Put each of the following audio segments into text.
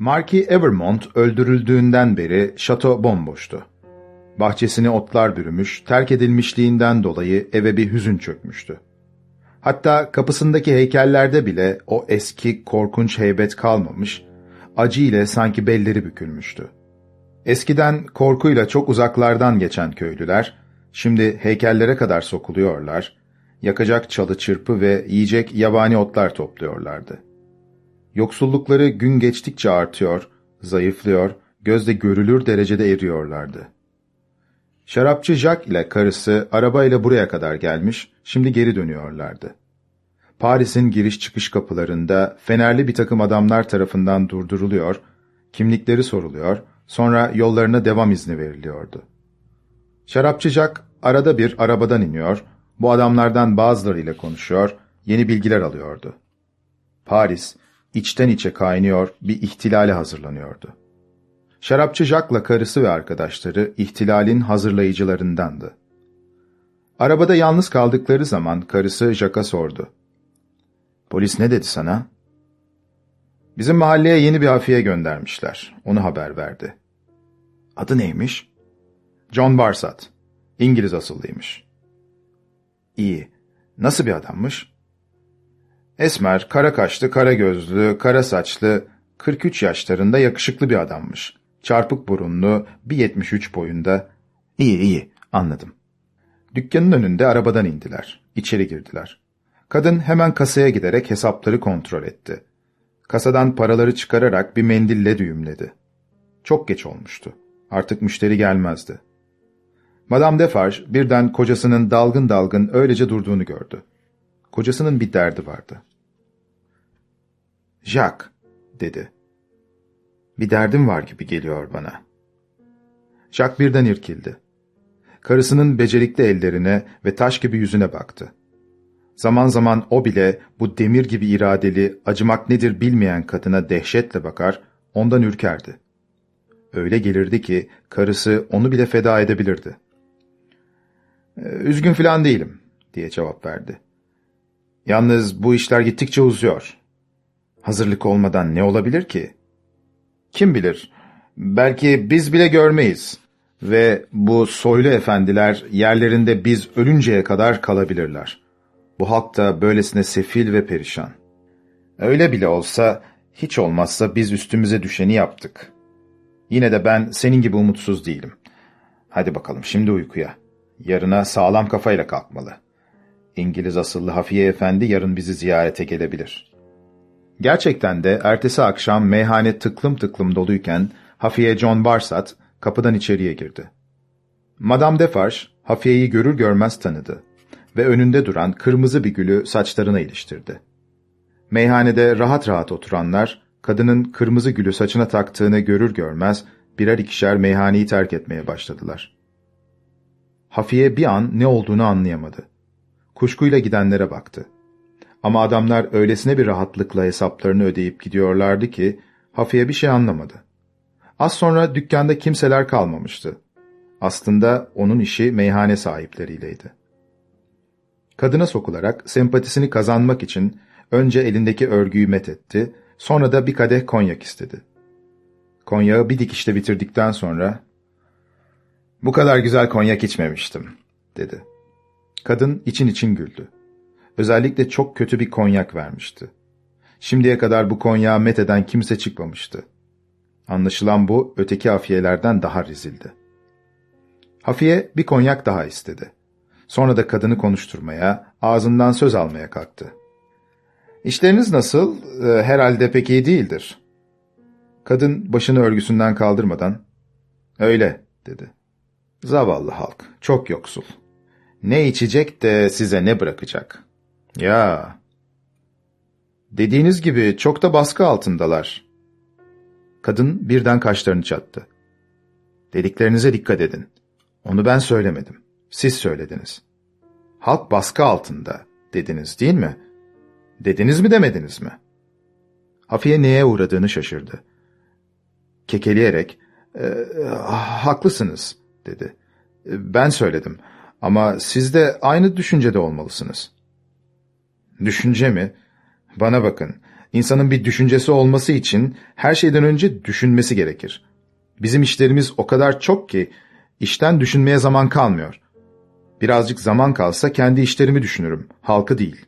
Marquis Evermont öldürüldüğünden beri şato bomboştu. Bahçesini otlar bürümüş, terk edilmişliğinden dolayı eve bir hüzün çökmüştü. Hatta kapısındaki heykellerde bile o eski korkunç heybet kalmamış, acı sanki belleri bükülmüştü. Eskiden korkuyla çok uzaklardan geçen köylüler, şimdi heykellere kadar sokuluyorlar, yakacak çalı çırpı ve yiyecek yabani otlar topluyorlardı. Yoksullukları gün geçtikçe artıyor, zayıflıyor, gözde görülür derecede eriyorlardı. Şarapçı Jack ile karısı arabayla buraya kadar gelmiş, şimdi geri dönüyorlardı. Paris'in giriş çıkış kapılarında fenerli bir takım adamlar tarafından durduruluyor, kimlikleri soruluyor, sonra yollarına devam izni veriliyordu. Şarapçı Jack arada bir arabadan iniyor, bu adamlardan bazılarıyla konuşuyor, yeni bilgiler alıyordu. Paris, içten içe kaynıyor, bir ihtilale hazırlanıyordu. Şarapçı Jack'la karısı ve arkadaşları ihtilalin hazırlayıcılarındandı. Arabada yalnız kaldıkları zaman karısı Jack'a sordu. Polis ne dedi sana? Bizim mahalleye yeni bir hafiye göndermişler. Onu haber verdi. Adı neymiş? John Barsat. İngiliz asıllıymış. İyi. Nasıl bir adammış? Esmer, kara kaşlı, kara gözlü, kara saçlı, 43 yaşlarında yakışıklı bir adammış. Çarpık burunlu, 1.73 boyunda. İyi iyi, anladım. Dükkanın önünde arabadan indiler. İçeri girdiler. Kadın hemen kasaya giderek hesapları kontrol etti. Kasadan paraları çıkararak bir mendille düğümledi. Çok geç olmuştu. Artık müşteri gelmezdi. Madame Defarge birden kocasının dalgın dalgın öylece durduğunu gördü. Kocasının bir derdi vardı. Jacques, dedi. Bir derdim var gibi geliyor bana. Jacques birden irkildi. Karısının becerikli ellerine ve taş gibi yüzüne baktı. Zaman zaman o bile bu demir gibi iradeli, acımak nedir bilmeyen kadına dehşetle bakar, ondan ürkerdi. Öyle gelirdi ki karısı onu bile feda edebilirdi. Ee, ''Üzgün filan değilim.'' diye cevap verdi. ''Yalnız bu işler gittikçe uzuyor. Hazırlık olmadan ne olabilir ki? Kim bilir, belki biz bile görmeyiz ve bu soylu efendiler yerlerinde biz ölünceye kadar kalabilirler. Bu halk da böylesine sefil ve perişan. Öyle bile olsa, hiç olmazsa biz üstümüze düşeni yaptık. Yine de ben senin gibi umutsuz değilim. Hadi bakalım şimdi uykuya. Yarına sağlam kafayla kalkmalı. İngiliz asıllı Hafiye Efendi yarın bizi ziyarete gelebilir. Gerçekten de ertesi akşam meyhane tıklım tıklım doluyken Hafiye John Barsat kapıdan içeriye girdi. Madame Defarge Hafiye'yi görür görmez tanıdı ve önünde duran kırmızı bir gülü saçlarına iliştirdi. Meyhanede rahat rahat oturanlar, kadının kırmızı gülü saçına taktığını görür görmez birer ikişer meyhaneyi terk etmeye başladılar. Hafiye bir an ne olduğunu anlayamadı. Kuşkuyla gidenlere baktı. Ama adamlar öylesine bir rahatlıkla hesaplarını ödeyip gidiyorlardı ki Hafiye bir şey anlamadı. Az sonra dükkanda kimseler kalmamıştı. Aslında onun işi meyhane sahipleriyleydi. Kadına sokularak sempatisini kazanmak için önce elindeki örgüyü methetti, sonra da bir kadeh konyak istedi. Konyağı bir dikişte bitirdikten sonra ''Bu kadar güzel konyak içmemiştim.'' dedi. Kadın için için güldü. Özellikle çok kötü bir konyak vermişti. Şimdiye kadar bu konyağı metheden kimse çıkmamıştı. Anlaşılan bu öteki hafiyelerden daha rezildi. Hafiye bir konyak daha istedi. Sonra da kadını konuşturmaya, ağzından söz almaya kalktı. İşleriniz nasıl? Ee, herhalde pek iyi değildir. Kadın başını örgüsünden kaldırmadan, öyle dedi. Zavallı halk, çok yoksul. Ne içecek de size ne bırakacak? Ya, dediğiniz gibi çok da baskı altındalar. Kadın birden kaşlarını çattı. Dediklerinize dikkat edin. Onu ben söylemedim. Siz söylediniz. Halk baskı altında dediniz değil mi? Dediniz mi demediniz mi? Hafiye neye uğradığını şaşırdı. Kekeleyerek, e, haklısınız dedi. Ben söyledim ama siz de aynı düşüncede olmalısınız. Düşünce mi? Bana bakın, İnsanın bir düşüncesi olması için her şeyden önce düşünmesi gerekir. Bizim işlerimiz o kadar çok ki işten düşünmeye zaman kalmıyor. Birazcık zaman kalsa kendi işlerimi düşünürüm, halkı değil.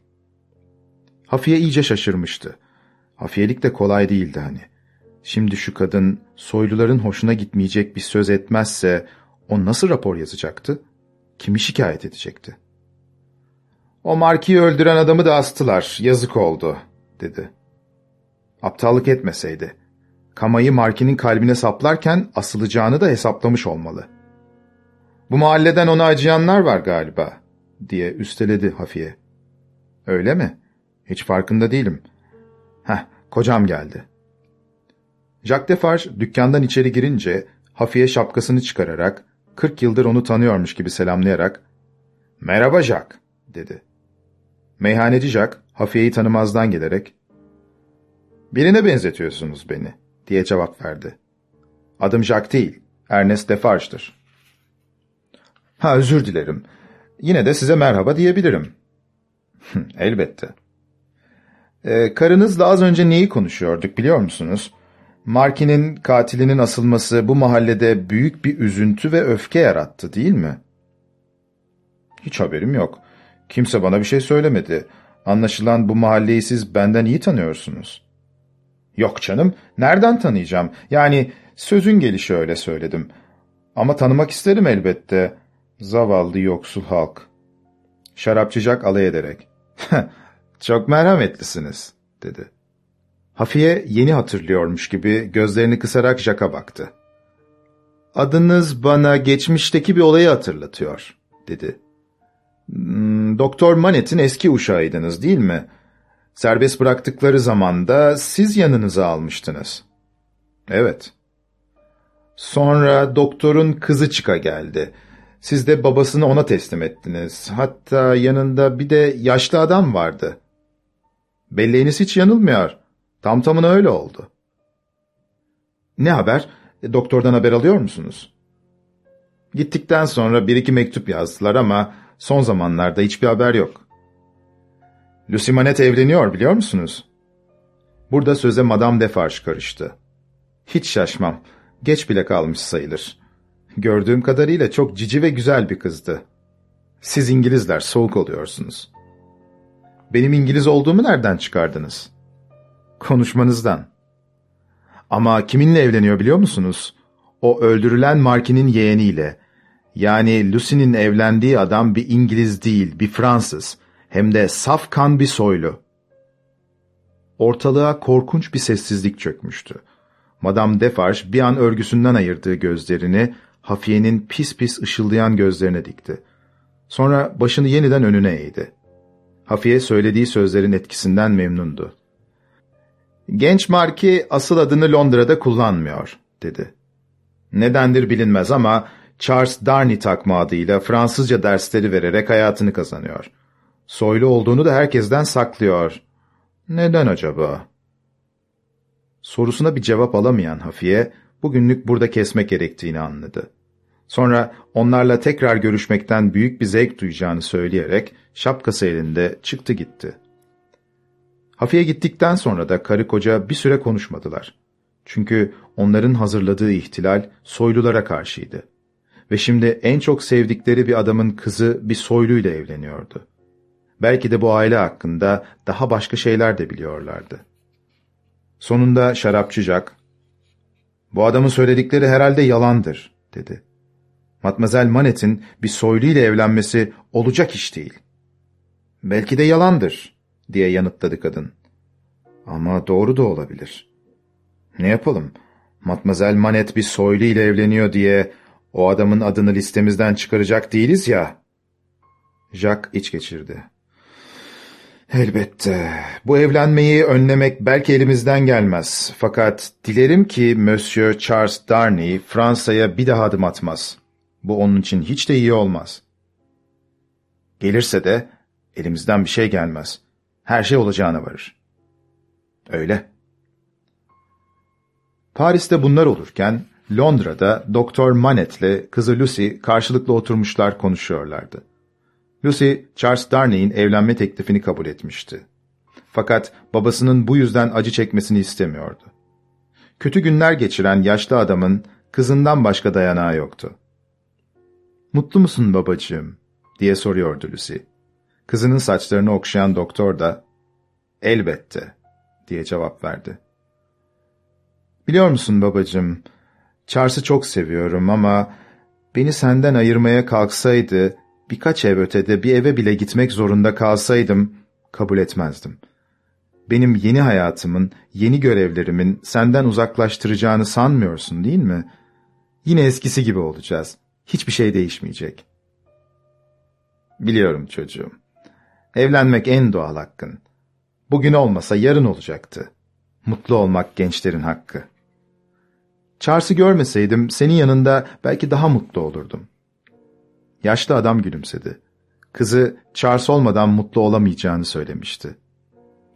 Hafiye iyice şaşırmıştı. Hafiyelik de kolay değildi hani. Şimdi şu kadın soyluların hoşuna gitmeyecek bir söz etmezse o nasıl rapor yazacaktı? Kimi şikayet edecekti? O Marki'yi öldüren adamı da astılar, yazık oldu, dedi. Aptallık etmeseydi. Kamayı Marki'nin kalbine saplarken asılacağını da hesaplamış olmalı. Bu mahalleden ona acıyanlar var galiba, diye üsteledi Hafiye. Öyle mi? Hiç farkında değilim. Heh, kocam geldi. Jacques Defarge dükkandan içeri girince Hafiye şapkasını çıkararak, kırk yıldır onu tanıyormuş gibi selamlayarak, ''Merhaba Jacques'' dedi. Meyhaneci Jacques, Hafiye'yi tanımazdan gelerek, ''Birine benzetiyorsunuz beni.'' diye cevap verdi. ''Adım Jacques değil, Ernest Defarge'dır.'' ''Ha özür dilerim. Yine de size merhaba diyebilirim.'' ''Elbette.'' Ee, karınızla az önce neyi konuşuyorduk biliyor musunuz? Markin'in katilinin asılması bu mahallede büyük bir üzüntü ve öfke yarattı değil mi? Hiç haberim yok. Kimse bana bir şey söylemedi. Anlaşılan bu mahalleyi siz benden iyi tanıyorsunuz. Yok canım, nereden tanıyacağım? Yani sözün gelişi öyle söyledim. Ama tanımak isterim elbette. Zavallı yoksul halk. Şarapçıcak alay ederek. Çok merhametlisiniz, dedi. Hafiye yeni hatırlıyormuş gibi gözlerini kısarak Jack'a baktı. Adınız bana geçmişteki bir olayı hatırlatıyor, dedi. Doktor Manet'in eski uşağıydınız değil mi? Serbest bıraktıkları zamanda siz yanınıza almıştınız. Evet. Sonra doktorun kızı çıka geldi. Siz de babasını ona teslim ettiniz. Hatta yanında bir de yaşlı adam vardı. Belleğiniz hiç yanılmıyor. Tam tamına öyle oldu. Ne haber? Doktordan haber alıyor musunuz? Gittikten sonra bir iki mektup yazdılar ama son zamanlarda hiçbir haber yok. Lucy Manet evleniyor biliyor musunuz? Burada söze Madame Defarge karıştı. Hiç şaşmam. Geç bile kalmış sayılır. Gördüğüm kadarıyla çok cici ve güzel bir kızdı. Siz İngilizler soğuk oluyorsunuz. Benim İngiliz olduğumu nereden çıkardınız? Konuşmanızdan. Ama kiminle evleniyor biliyor musunuz? O öldürülen Markin'in yeğeniyle. Yani Lucy'nin evlendiği adam bir İngiliz değil, bir Fransız. Hem de saf kan bir soylu. Ortalığa korkunç bir sessizlik çökmüştü. Madame Defarge bir an örgüsünden ayırdığı gözlerini Hafiye'nin pis pis ışıldayan gözlerine dikti. Sonra başını yeniden önüne eğdi. Hafiye söylediği sözlerin etkisinden memnundu. Genç Marki asıl adını Londra'da kullanmıyor, dedi. Nedendir bilinmez ama Charles Darnay takma adıyla Fransızca dersleri vererek hayatını kazanıyor. Soylu olduğunu da herkesten saklıyor. Neden acaba? Sorusuna bir cevap alamayan Hafiye, bugünlük burada kesmek gerektiğini anladı. Sonra onlarla tekrar görüşmekten büyük bir zevk duyacağını söyleyerek şapkası elinde çıktı gitti. Hafiye gittikten sonra da karı koca bir süre konuşmadılar. Çünkü onların hazırladığı ihtilal soylulara karşıydı. Ve şimdi en çok sevdikleri bir adamın kızı bir soyluyla evleniyordu. Belki de bu aile hakkında daha başka şeyler de biliyorlardı. Sonunda şarapçı Jack, ''Bu adamın söyledikleri herhalde yalandır.'' dedi. Matmazel Manet'in bir soylu ile evlenmesi olacak iş değil. Belki de yalandır, diye yanıtladı kadın. Ama doğru da olabilir. Ne yapalım? Matmazel Manet bir soylu ile evleniyor diye o adamın adını listemizden çıkaracak değiliz ya. Jack iç geçirdi. Elbette. Bu evlenmeyi önlemek belki elimizden gelmez. Fakat dilerim ki Monsieur Charles Darnay Fransa'ya bir daha adım atmaz. Bu onun için hiç de iyi olmaz. Gelirse de elimizden bir şey gelmez. Her şey olacağına varır. Öyle. Paris'te bunlar olurken Londra'da Doktor Manet'le kızı Lucy karşılıklı oturmuşlar konuşuyorlardı. Lucy, Charles Darnay'in evlenme teklifini kabul etmişti. Fakat babasının bu yüzden acı çekmesini istemiyordu. Kötü günler geçiren yaşlı adamın kızından başka dayanağı yoktu. ''Mutlu musun babacığım?'' diye soruyordu Lucy. Kızının saçlarını okşayan doktor da ''Elbette'' diye cevap verdi. ''Biliyor musun babacığım, Charles'ı çok seviyorum ama beni senden ayırmaya kalksaydı, birkaç ev ötede bir eve bile gitmek zorunda kalsaydım, kabul etmezdim. Benim yeni hayatımın, yeni görevlerimin senden uzaklaştıracağını sanmıyorsun değil mi? Yine eskisi gibi olacağız. Hiçbir şey değişmeyecek.'' Biliyorum çocuğum. Evlenmek en doğal hakkın. Bugün olmasa yarın olacaktı. Mutlu olmak gençlerin hakkı. Charles'ı görmeseydim senin yanında belki daha mutlu olurdum. Yaşlı adam gülümsedi. Kızı Charles olmadan mutlu olamayacağını söylemişti.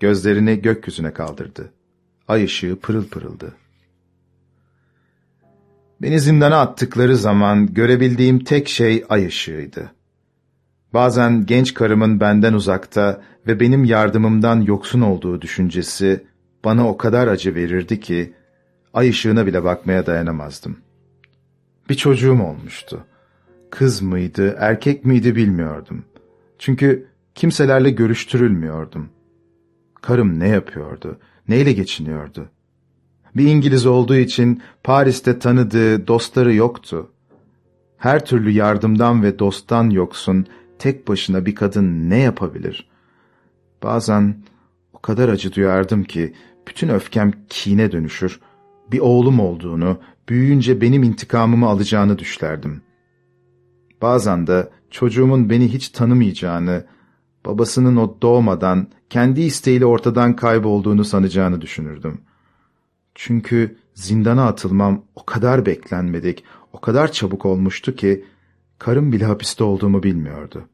Gözlerini gökyüzüne kaldırdı. Ay ışığı pırıl pırıldı. Beni zindana attıkları zaman görebildiğim tek şey ay ışığıydı. Bazen genç karımın benden uzakta ve benim yardımımdan yoksun olduğu düşüncesi bana o kadar acı verirdi ki ay ışığına bile bakmaya dayanamazdım. Bir çocuğum olmuştu. Kız mıydı, erkek miydi bilmiyordum. Çünkü kimselerle görüştürülmüyordum. Karım ne yapıyordu, neyle geçiniyordu? Bir İngiliz olduğu için Paris'te tanıdığı dostları yoktu. Her türlü yardımdan ve dosttan yoksun, tek başına bir kadın ne yapabilir? Bazen o kadar acı duyardım ki bütün öfkem kine dönüşür. Bir oğlum olduğunu, büyüyünce benim intikamımı alacağını düşlerdim. Bazen de çocuğumun beni hiç tanımayacağını, babasının o doğmadan kendi isteğiyle ortadan kaybolduğunu sanacağını düşünürdüm. Çünkü zindana atılmam o kadar beklenmedik, o kadar çabuk olmuştu ki Karım bile hapiste olduğumu bilmiyordu.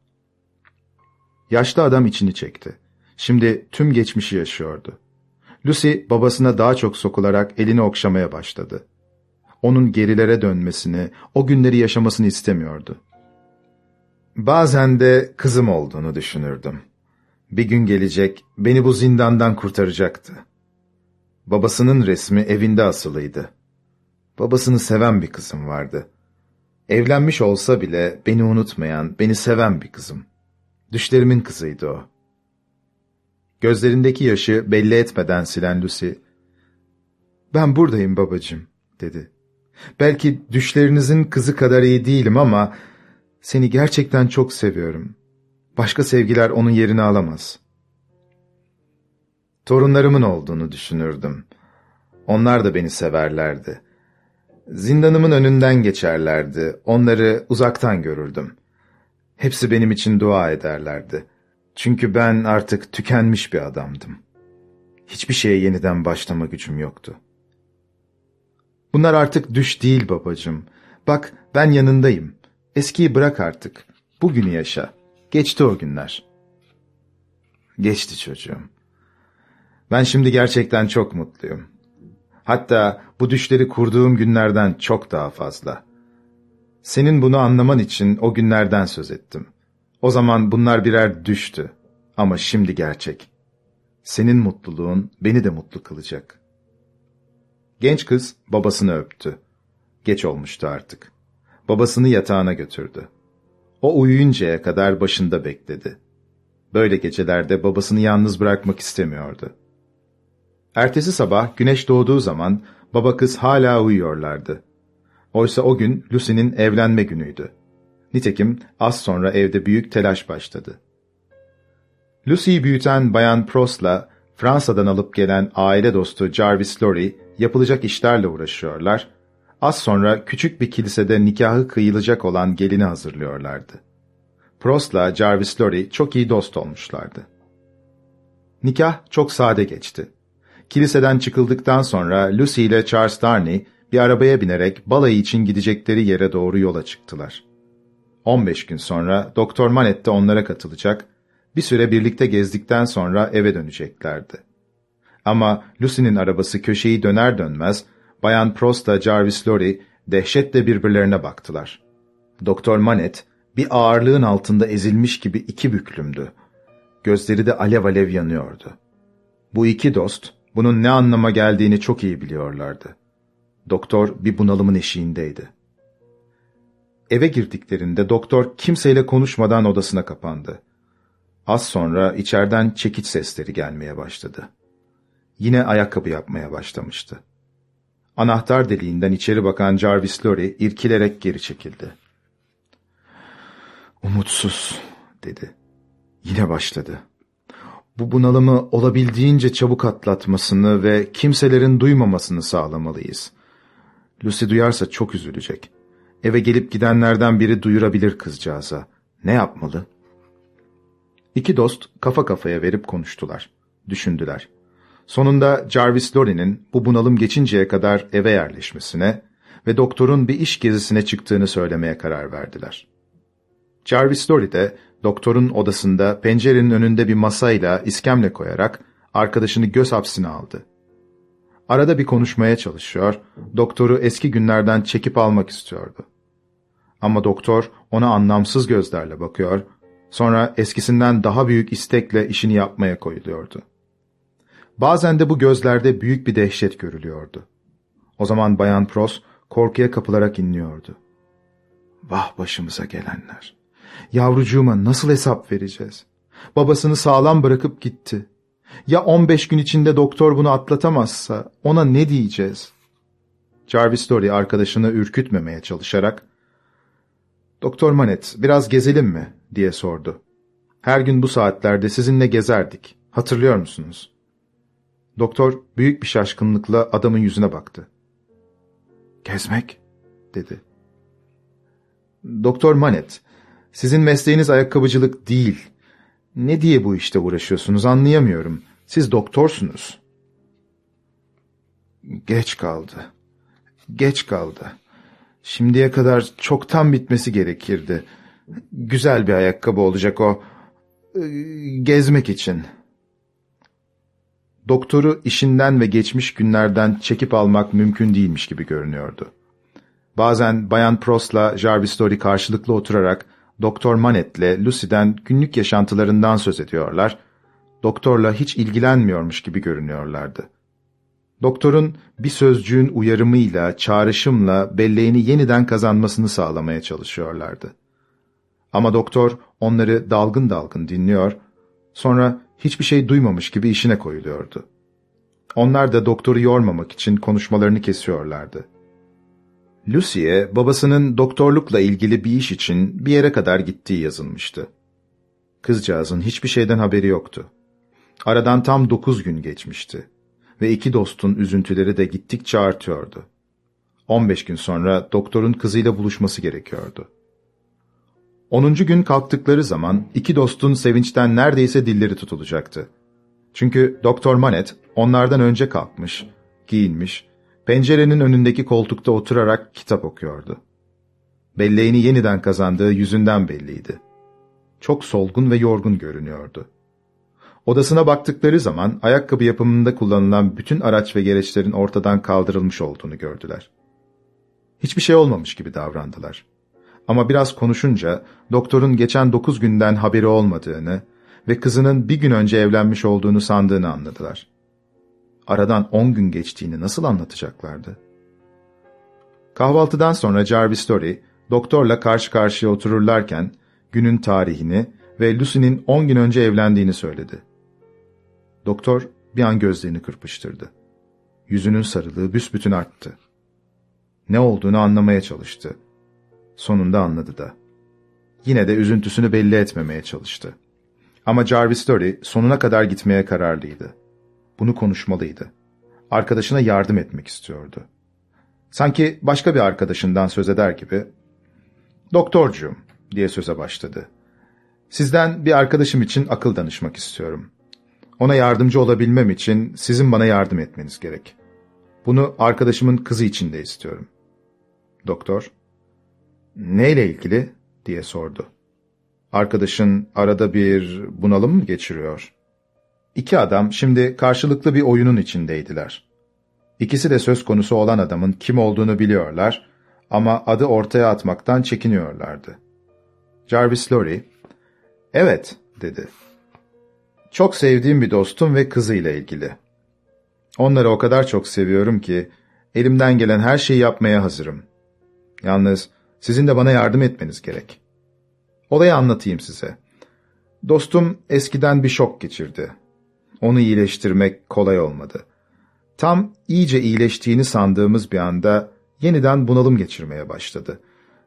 Yaşlı adam içini çekti. Şimdi tüm geçmişi yaşıyordu. Lucy babasına daha çok sokularak elini okşamaya başladı. Onun gerilere dönmesini, o günleri yaşamasını istemiyordu. Bazen de kızım olduğunu düşünürdüm. Bir gün gelecek, beni bu zindandan kurtaracaktı. Babasının resmi evinde asılıydı. Babasını seven bir kızım vardı. Evlenmiş olsa bile beni unutmayan, beni seven bir kızım. Düşlerimin kızıydı o. Gözlerindeki yaşı belli etmeden silen Lucy, ''Ben buradayım babacığım.'' dedi. ''Belki düşlerinizin kızı kadar iyi değilim ama seni gerçekten çok seviyorum. Başka sevgiler onun yerini alamaz.'' Torunlarımın olduğunu düşünürdüm. Onlar da beni severlerdi. Zindanımın önünden geçerlerdi. Onları uzaktan görürdüm. Hepsi benim için dua ederlerdi. Çünkü ben artık tükenmiş bir adamdım. Hiçbir şeye yeniden başlama gücüm yoktu. Bunlar artık düş değil babacığım. Bak ben yanındayım. Eskiyi bırak artık. Bugünü yaşa. Geçti o günler. Geçti çocuğum. Ben şimdi gerçekten çok mutluyum. Hatta bu düşleri kurduğum günlerden çok daha fazla. Senin bunu anlaman için o günlerden söz ettim. O zaman bunlar birer düştü. Ama şimdi gerçek. Senin mutluluğun beni de mutlu kılacak. Genç kız babasını öptü. Geç olmuştu artık. Babasını yatağına götürdü. O uyuyuncaya kadar başında bekledi. Böyle gecelerde babasını yalnız bırakmak istemiyordu. Ertesi sabah güneş doğduğu zaman baba kız hala uyuyorlardı. Oysa o gün Lucy'nin evlenme günüydü. Nitekim az sonra evde büyük telaş başladı. Lucy'yi büyüten Bayan Prost'la Fransa'dan alıp gelen aile dostu Jarvis Lorry yapılacak işlerle uğraşıyorlar, az sonra küçük bir kilisede nikahı kıyılacak olan gelini hazırlıyorlardı. Prost'la Jarvis Lorry çok iyi dost olmuşlardı. Nikah çok sade geçti. Kiliseden çıkıldıktan sonra Lucy ile Charles Darnay bir arabaya binerek balayı için gidecekleri yere doğru yola çıktılar. 15 gün sonra Doktor Manet de onlara katılacak, bir süre birlikte gezdikten sonra eve döneceklerdi. Ama Lucy'nin arabası köşeyi döner dönmez, Bayan Prost'la Jarvis Lorry dehşetle birbirlerine baktılar. Doktor Manet bir ağırlığın altında ezilmiş gibi iki büklümdü. Gözleri de alev alev yanıyordu. Bu iki dost, bunun ne anlama geldiğini çok iyi biliyorlardı. Doktor bir bunalımın eşiğindeydi. Eve girdiklerinde doktor kimseyle konuşmadan odasına kapandı. Az sonra içeriden çekiç sesleri gelmeye başladı. Yine ayakkabı yapmaya başlamıştı. Anahtar deliğinden içeri bakan Jarvis Lorry irkilerek geri çekildi. Umutsuz, dedi. Yine başladı. Bu bunalımı olabildiğince çabuk atlatmasını ve kimselerin duymamasını sağlamalıyız. Lucy duyarsa çok üzülecek. Eve gelip gidenlerden biri duyurabilir kızcağıza. Ne yapmalı? İki dost kafa kafaya verip konuştular. Düşündüler. Sonunda Jarvis Lorry'nin bu bunalım geçinceye kadar eve yerleşmesine ve doktorun bir iş gezisine çıktığını söylemeye karar verdiler. Jarvis Lorry de doktorun odasında pencerenin önünde bir masayla iskemle koyarak arkadaşını göz hapsine aldı. Arada bir konuşmaya çalışıyor, doktoru eski günlerden çekip almak istiyordu. Ama doktor ona anlamsız gözlerle bakıyor, sonra eskisinden daha büyük istekle işini yapmaya koyuluyordu. Bazen de bu gözlerde büyük bir dehşet görülüyordu. O zaman Bayan Pros korkuya kapılarak inliyordu. Vah başımıza gelenler! Yavrucuğuma nasıl hesap vereceğiz? Babasını sağlam bırakıp gitti. Ya 15 gün içinde doktor bunu atlatamazsa ona ne diyeceğiz? Jarvis Dory arkadaşını ürkütmemeye çalışarak ''Doktor Manet, biraz gezelim mi?'' diye sordu. ''Her gün bu saatlerde sizinle gezerdik. Hatırlıyor musunuz?'' Doktor büyük bir şaşkınlıkla adamın yüzüne baktı. ''Gezmek?'' dedi. ''Doktor Manet, sizin mesleğiniz ayakkabıcılık değil. Ne diye bu işte uğraşıyorsunuz anlayamıyorum. Siz doktorsunuz. Geç kaldı. Geç kaldı. Şimdiye kadar çoktan bitmesi gerekirdi. Güzel bir ayakkabı olacak o. Ee, gezmek için. Doktoru işinden ve geçmiş günlerden çekip almak mümkün değilmiş gibi görünüyordu. Bazen Bayan Prost'la Jarvis Dory karşılıklı oturarak Doktor Manet'le Lucy'den günlük yaşantılarından söz ediyorlar, doktorla hiç ilgilenmiyormuş gibi görünüyorlardı. Doktorun bir sözcüğün uyarımıyla, çağrışımla belleğini yeniden kazanmasını sağlamaya çalışıyorlardı. Ama doktor onları dalgın dalgın dinliyor, sonra hiçbir şey duymamış gibi işine koyuluyordu. Onlar da doktoru yormamak için konuşmalarını kesiyorlardı. Lucy'ye babasının doktorlukla ilgili bir iş için bir yere kadar gittiği yazılmıştı. Kızcağızın hiçbir şeyden haberi yoktu. Aradan tam dokuz gün geçmişti ve iki dostun üzüntüleri de gittikçe artıyordu. On beş gün sonra doktorun kızıyla buluşması gerekiyordu. Onuncu gün kalktıkları zaman iki dostun sevinçten neredeyse dilleri tutulacaktı. Çünkü Doktor Manet onlardan önce kalkmış, giyinmiş pencerenin önündeki koltukta oturarak kitap okuyordu. Belleğini yeniden kazandığı yüzünden belliydi. Çok solgun ve yorgun görünüyordu. Odasına baktıkları zaman ayakkabı yapımında kullanılan bütün araç ve gereçlerin ortadan kaldırılmış olduğunu gördüler. Hiçbir şey olmamış gibi davrandılar. Ama biraz konuşunca doktorun geçen dokuz günden haberi olmadığını ve kızının bir gün önce evlenmiş olduğunu sandığını anladılar aradan on gün geçtiğini nasıl anlatacaklardı? Kahvaltıdan sonra Jarvis Story, doktorla karşı karşıya otururlarken günün tarihini ve Lucy'nin on gün önce evlendiğini söyledi. Doktor bir an gözlerini kırpıştırdı. Yüzünün sarılığı büsbütün arttı. Ne olduğunu anlamaya çalıştı. Sonunda anladı da. Yine de üzüntüsünü belli etmemeye çalıştı. Ama Jarvis Story sonuna kadar gitmeye kararlıydı. Bunu konuşmalıydı. Arkadaşına yardım etmek istiyordu. Sanki başka bir arkadaşından söz eder gibi, ''Doktorcuğum'' diye söze başladı. ''Sizden bir arkadaşım için akıl danışmak istiyorum. Ona yardımcı olabilmem için sizin bana yardım etmeniz gerek. Bunu arkadaşımın kızı için de istiyorum.'' Doktor, ''Neyle ilgili?'' diye sordu. ''Arkadaşın arada bir bunalım mı geçiriyor?'' İki adam şimdi karşılıklı bir oyunun içindeydiler. İkisi de söz konusu olan adamın kim olduğunu biliyorlar ama adı ortaya atmaktan çekiniyorlardı. Jarvis Lorry, ''Evet'' dedi. Çok sevdiğim bir dostum ve kızıyla ilgili. Onları o kadar çok seviyorum ki elimden gelen her şeyi yapmaya hazırım. Yalnız sizin de bana yardım etmeniz gerek. Olayı anlatayım size. Dostum eskiden bir şok geçirdi. Onu iyileştirmek kolay olmadı. Tam iyice iyileştiğini sandığımız bir anda yeniden bunalım geçirmeye başladı.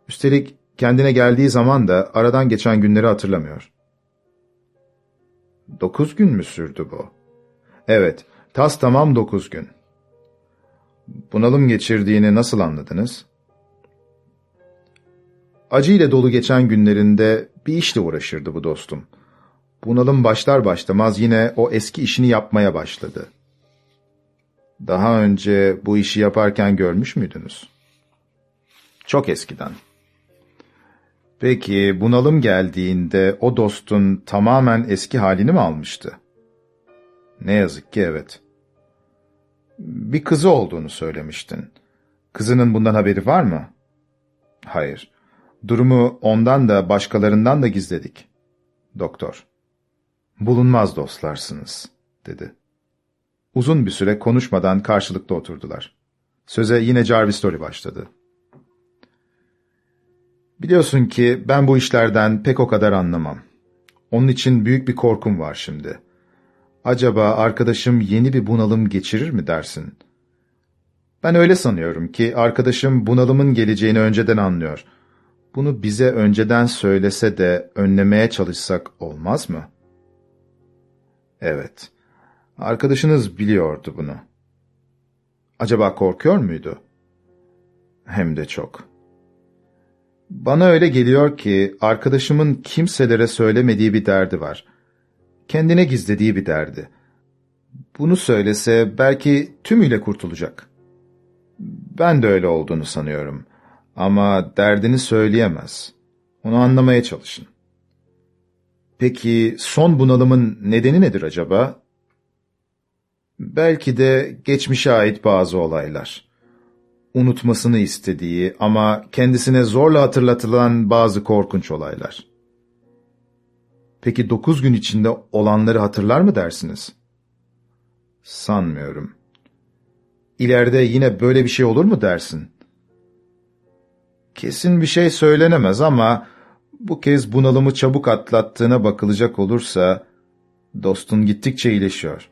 Üstelik kendine geldiği zaman da aradan geçen günleri hatırlamıyor. Dokuz gün mü sürdü bu? Evet, tas tamam dokuz gün. Bunalım geçirdiğini nasıl anladınız? Acı ile dolu geçen günlerinde bir işle uğraşırdı bu dostum. Bunalım başlar başlamaz yine o eski işini yapmaya başladı. Daha önce bu işi yaparken görmüş müydünüz? Çok eskiden. Peki bunalım geldiğinde o dostun tamamen eski halini mi almıştı? Ne yazık ki evet. Bir kızı olduğunu söylemiştin. Kızının bundan haberi var mı? Hayır. Durumu ondan da başkalarından da gizledik. Doktor. Bulunmaz dostlarsınız, dedi. Uzun bir süre konuşmadan karşılıklı oturdular. Söze yine Jarvis Story başladı. Biliyorsun ki ben bu işlerden pek o kadar anlamam. Onun için büyük bir korkum var şimdi. Acaba arkadaşım yeni bir bunalım geçirir mi dersin? Ben öyle sanıyorum ki arkadaşım bunalımın geleceğini önceden anlıyor. Bunu bize önceden söylese de önlemeye çalışsak olmaz mı? Evet. Arkadaşınız biliyordu bunu. Acaba korkuyor muydu? Hem de çok. Bana öyle geliyor ki arkadaşımın kimselere söylemediği bir derdi var. Kendine gizlediği bir derdi. Bunu söylese belki tümüyle kurtulacak. Ben de öyle olduğunu sanıyorum. Ama derdini söyleyemez. Onu anlamaya çalışın. Peki son bunalımın nedeni nedir acaba? Belki de geçmişe ait bazı olaylar. Unutmasını istediği ama kendisine zorla hatırlatılan bazı korkunç olaylar. Peki dokuz gün içinde olanları hatırlar mı dersiniz? Sanmıyorum. İleride yine böyle bir şey olur mu dersin? Kesin bir şey söylenemez ama bu kez bunalımı çabuk atlattığına bakılacak olursa dostun gittikçe iyileşiyor.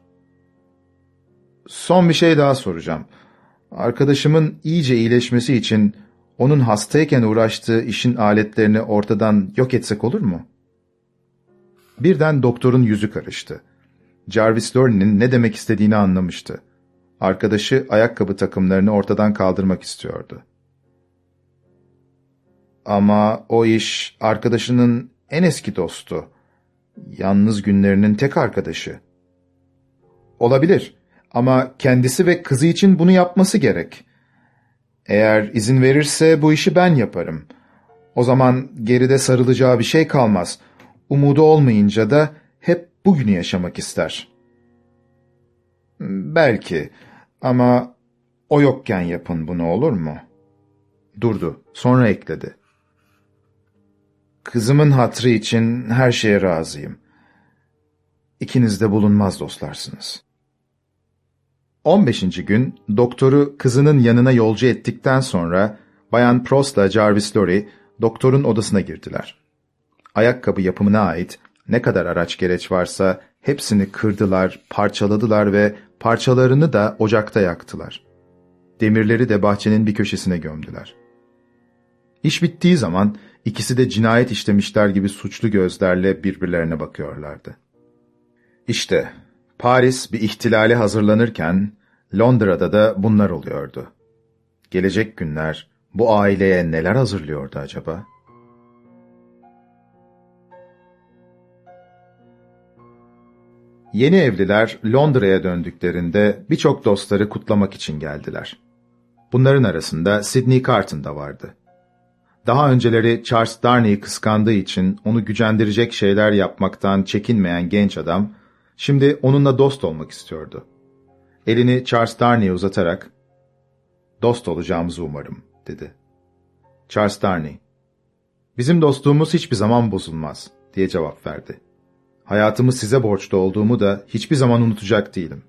Son bir şey daha soracağım. Arkadaşımın iyice iyileşmesi için onun hastayken uğraştığı işin aletlerini ortadan yok etsek olur mu? Birden doktorun yüzü karıştı. Jarvis Lorne'nin ne demek istediğini anlamıştı. Arkadaşı ayakkabı takımlarını ortadan kaldırmak istiyordu. Ama o iş arkadaşının en eski dostu. Yalnız günlerinin tek arkadaşı. Olabilir ama kendisi ve kızı için bunu yapması gerek. Eğer izin verirse bu işi ben yaparım. O zaman geride sarılacağı bir şey kalmaz. Umudu olmayınca da hep bugünü yaşamak ister. Belki ama o yokken yapın bunu olur mu? Durdu, sonra ekledi. Kızımın hatrı için her şeye razıyım. İkiniz de bulunmaz dostlarsınız. 15. gün doktoru kızının yanına yolcu ettikten sonra Bayan Prost'la Jarvis Lorry doktorun odasına girdiler. Ayakkabı yapımına ait ne kadar araç gereç varsa hepsini kırdılar, parçaladılar ve parçalarını da ocakta yaktılar. Demirleri de bahçenin bir köşesine gömdüler. İş bittiği zaman İkisi de cinayet işlemişler gibi suçlu gözlerle birbirlerine bakıyorlardı. İşte Paris bir ihtilale hazırlanırken Londra'da da bunlar oluyordu. Gelecek günler bu aileye neler hazırlıyordu acaba? Yeni evliler Londra'ya döndüklerinde birçok dostları kutlamak için geldiler. Bunların arasında Sidney Carton da vardı. Daha önceleri Charles Darnay'i kıskandığı için onu gücendirecek şeyler yapmaktan çekinmeyen genç adam, şimdi onunla dost olmak istiyordu. Elini Charles Darnay'e uzatarak, ''Dost olacağımızı umarım.'' dedi. Charles Darnay, ''Bizim dostluğumuz hiçbir zaman bozulmaz.'' diye cevap verdi. Hayatımı size borçlu olduğumu da hiçbir zaman unutacak değilim.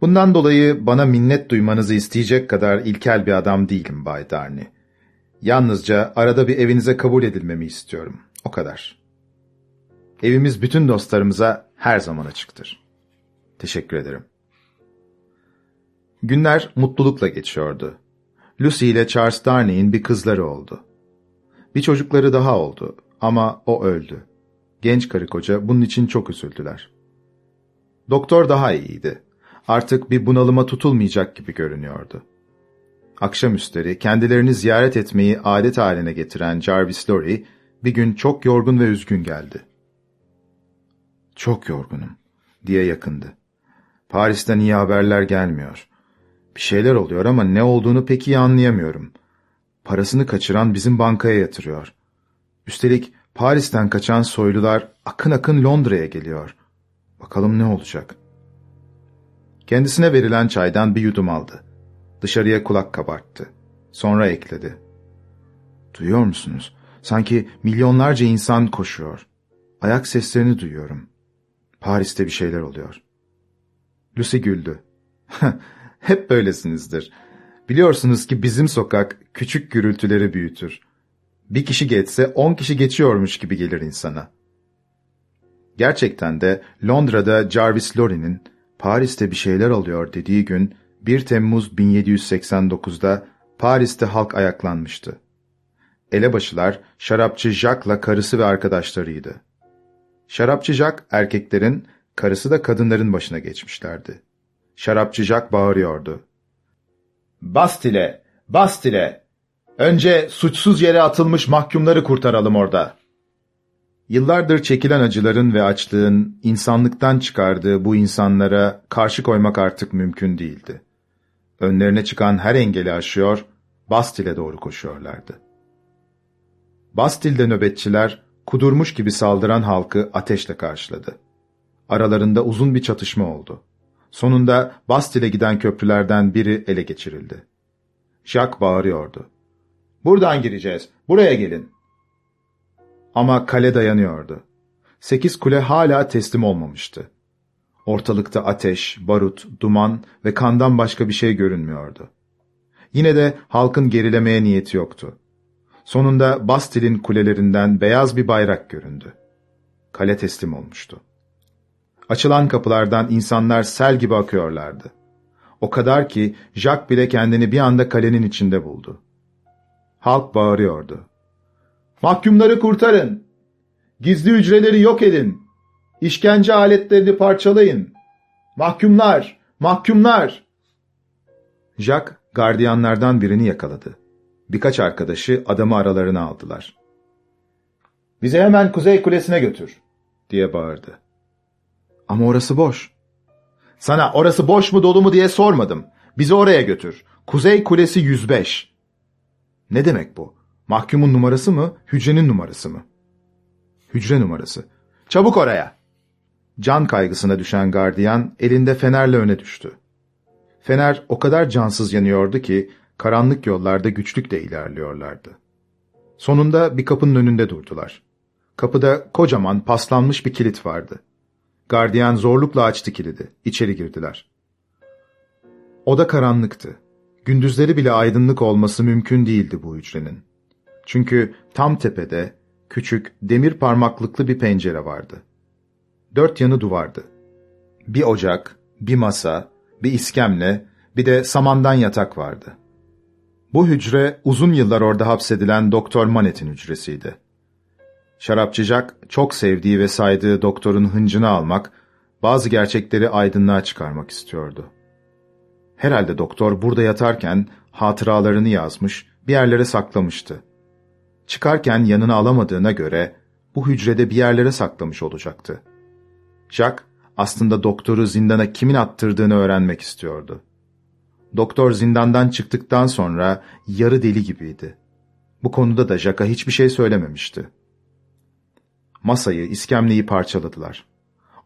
Bundan dolayı bana minnet duymanızı isteyecek kadar ilkel bir adam değilim Bay Darny. Yalnızca arada bir evinize kabul edilmemi istiyorum. O kadar. Evimiz bütün dostlarımıza her zaman açıktır. Teşekkür ederim. Günler mutlulukla geçiyordu. Lucy ile Charles Darnay'in bir kızları oldu. Bir çocukları daha oldu ama o öldü. Genç karı koca bunun için çok üzüldüler. Doktor daha iyiydi. Artık bir bunalıma tutulmayacak gibi görünüyordu. Akşamüstleri kendilerini ziyaret etmeyi adet haline getiren Jarvis Lorry bir gün çok yorgun ve üzgün geldi. Çok yorgunum diye yakındı. Paris'ten iyi haberler gelmiyor. Bir şeyler oluyor ama ne olduğunu pek iyi anlayamıyorum. Parasını kaçıran bizim bankaya yatırıyor. Üstelik Paris'ten kaçan soylular akın akın Londra'ya geliyor. Bakalım ne olacak? Kendisine verilen çaydan bir yudum aldı. Dışarıya kulak kabarttı. Sonra ekledi. Duyuyor musunuz? Sanki milyonlarca insan koşuyor. Ayak seslerini duyuyorum. Paris'te bir şeyler oluyor. Lucy güldü. Hep böylesinizdir. Biliyorsunuz ki bizim sokak küçük gürültüleri büyütür. Bir kişi geçse on kişi geçiyormuş gibi gelir insana. Gerçekten de Londra'da Jarvis Lorry'nin Paris'te bir şeyler oluyor dediği gün 1 Temmuz 1789'da Paris'te halk ayaklanmıştı. Elebaşılar şarapçı Jacques'la karısı ve arkadaşlarıydı. Şarapçı Jacques erkeklerin, karısı da kadınların başına geçmişlerdi. Şarapçı Jacques bağırıyordu. Bastile! Bastile! Önce suçsuz yere atılmış mahkumları kurtaralım orada. Yıllardır çekilen acıların ve açlığın insanlıktan çıkardığı bu insanlara karşı koymak artık mümkün değildi. Önlerine çıkan her engeli aşıyor, Bastil'e doğru koşuyorlardı. Bastil'de nöbetçiler, kudurmuş gibi saldıran halkı ateşle karşıladı. Aralarında uzun bir çatışma oldu. Sonunda Bastil'e giden köprülerden biri ele geçirildi. Jacques bağırıyordu. ''Buradan gireceğiz, buraya gelin.'' Ama kale dayanıyordu. Sekiz kule hala teslim olmamıştı. Ortalıkta ateş, barut, duman ve kandan başka bir şey görünmüyordu. Yine de halkın gerilemeye niyeti yoktu. Sonunda Bastil'in kulelerinden beyaz bir bayrak göründü. Kale teslim olmuştu. Açılan kapılardan insanlar sel gibi akıyorlardı. O kadar ki Jack bile kendini bir anda kalenin içinde buldu. Halk bağırıyordu. Mahkumları kurtarın! Gizli hücreleri yok edin! İşkence aletlerini parçalayın! Mahkumlar! Mahkumlar! Jack, gardiyanlardan birini yakaladı. Birkaç arkadaşı adamı aralarına aldılar. ''Bizi hemen Kuzey Kulesi'ne götür.'' diye bağırdı. ''Ama orası boş.'' ''Sana orası boş mu dolu mu diye sormadım. Bizi oraya götür. Kuzey Kulesi 105.'' ''Ne demek bu? Mahkumun numarası mı, hücrenin numarası mı?'' ''Hücre numarası. Çabuk oraya.'' Can kaygısına düşen gardiyan elinde fenerle öne düştü. Fener o kadar cansız yanıyordu ki karanlık yollarda güçlükle ilerliyorlardı. Sonunda bir kapının önünde durdular. Kapıda kocaman paslanmış bir kilit vardı. Gardiyan zorlukla açtı kilidi. İçeri girdiler. Oda karanlıktı. Gündüzleri bile aydınlık olması mümkün değildi bu hücrenin. Çünkü tam tepede küçük demir parmaklıklı bir pencere vardı. Dört yanı duvardı. Bir ocak, bir masa, bir iskemle, bir de samandan yatak vardı. Bu hücre uzun yıllar orada hapsedilen Doktor Manet'in hücresiydi. Şarapçıcak çok sevdiği ve saydığı doktorun hıncını almak, bazı gerçekleri aydınlığa çıkarmak istiyordu. Herhalde doktor burada yatarken hatıralarını yazmış, bir yerlere saklamıştı. Çıkarken yanına alamadığına göre bu hücrede bir yerlere saklamış olacaktı. Jack aslında doktoru zindana kimin attırdığını öğrenmek istiyordu. Doktor zindandan çıktıktan sonra yarı deli gibiydi. Bu konuda da Jack'a hiçbir şey söylememişti. Masayı, iskemleyi parçaladılar.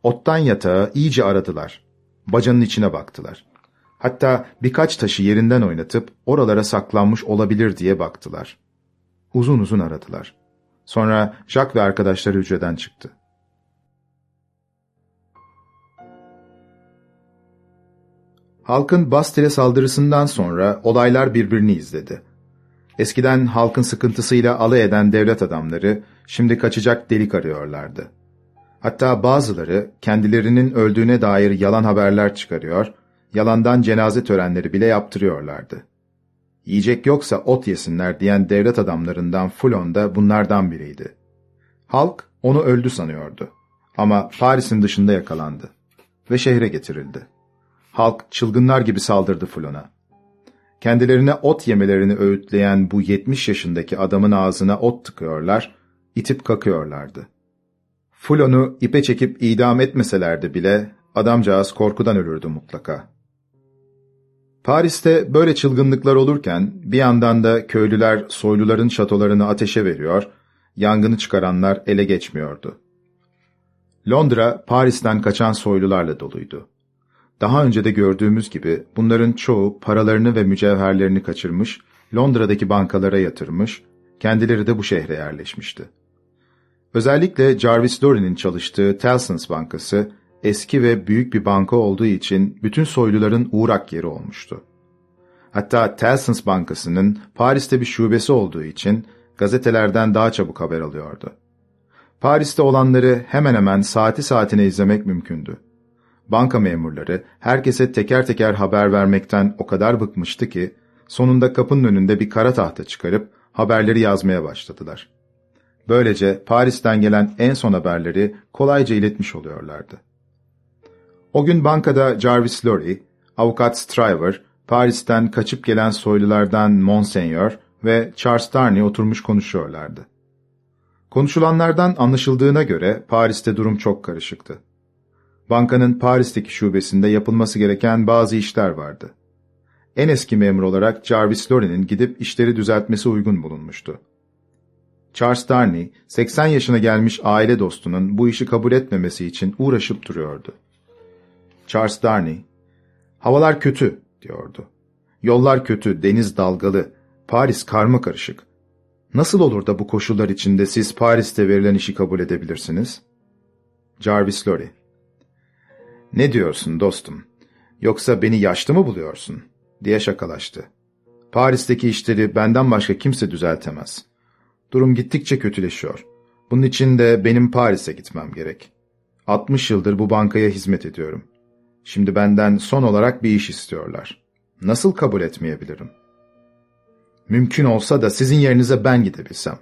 Ottan yatağı iyice aradılar. Bacanın içine baktılar. Hatta birkaç taşı yerinden oynatıp oralara saklanmış olabilir diye baktılar. Uzun uzun aradılar. Sonra Jack ve arkadaşları hücreden çıktı. Halkın Bastille saldırısından sonra olaylar birbirini izledi. Eskiden halkın sıkıntısıyla alay eden devlet adamları şimdi kaçacak delik arıyorlardı. Hatta bazıları kendilerinin öldüğüne dair yalan haberler çıkarıyor, yalandan cenaze törenleri bile yaptırıyorlardı. Yiyecek yoksa ot yesinler diyen devlet adamlarından Fulon da bunlardan biriydi. Halk onu öldü sanıyordu. Ama Paris'in dışında yakalandı ve şehre getirildi. Halk çılgınlar gibi saldırdı Fulon'a. Kendilerine ot yemelerini öğütleyen bu 70 yaşındaki adamın ağzına ot tıkıyorlar, itip kakıyorlardı. Fulon'u ipe çekip idam etmeselerdi bile adamcağız korkudan ölürdü mutlaka. Paris'te böyle çılgınlıklar olurken bir yandan da köylüler soyluların şatolarını ateşe veriyor, yangını çıkaranlar ele geçmiyordu. Londra, Paris'ten kaçan soylularla doluydu. Daha önce de gördüğümüz gibi bunların çoğu paralarını ve mücevherlerini kaçırmış, Londra'daki bankalara yatırmış, kendileri de bu şehre yerleşmişti. Özellikle Jarvis Lorry'nin çalıştığı Tellson's Bankası, eski ve büyük bir banka olduğu için bütün soyluların uğrak yeri olmuştu. Hatta Tellson's Bankası'nın Paris'te bir şubesi olduğu için gazetelerden daha çabuk haber alıyordu. Paris'te olanları hemen hemen saati saatine izlemek mümkündü. Banka memurları herkese teker teker haber vermekten o kadar bıkmıştı ki, sonunda kapının önünde bir kara tahta çıkarıp haberleri yazmaya başladılar. Böylece Paris'ten gelen en son haberleri kolayca iletmiş oluyorlardı. O gün bankada Jarvis Lorry, avukat Stryver, Paris'ten kaçıp gelen soylulardan Monseigneur ve Charles Darnay oturmuş konuşuyorlardı. Konuşulanlardan anlaşıldığına göre Paris'te durum çok karışıktı. Bankanın Paris'teki şubesinde yapılması gereken bazı işler vardı. En eski memur olarak Jarvis Lorry'nin gidip işleri düzeltmesi uygun bulunmuştu. Charles Darnay, 80 yaşına gelmiş aile dostunun bu işi kabul etmemesi için uğraşıp duruyordu. Charles Darnay, ''Havalar kötü.'' diyordu. ''Yollar kötü, deniz dalgalı, Paris karma karışık. Nasıl olur da bu koşullar içinde siz Paris'te verilen işi kabul edebilirsiniz?'' Jarvis Lorry, ''Ne diyorsun dostum? Yoksa beni yaşlı mı buluyorsun?'' diye şakalaştı. ''Paris'teki işleri benden başka kimse düzeltemez. Durum gittikçe kötüleşiyor. Bunun için de benim Paris'e gitmem gerek. 60 yıldır bu bankaya hizmet ediyorum. Şimdi benden son olarak bir iş istiyorlar. Nasıl kabul etmeyebilirim? Mümkün olsa da sizin yerinize ben gidebilsem.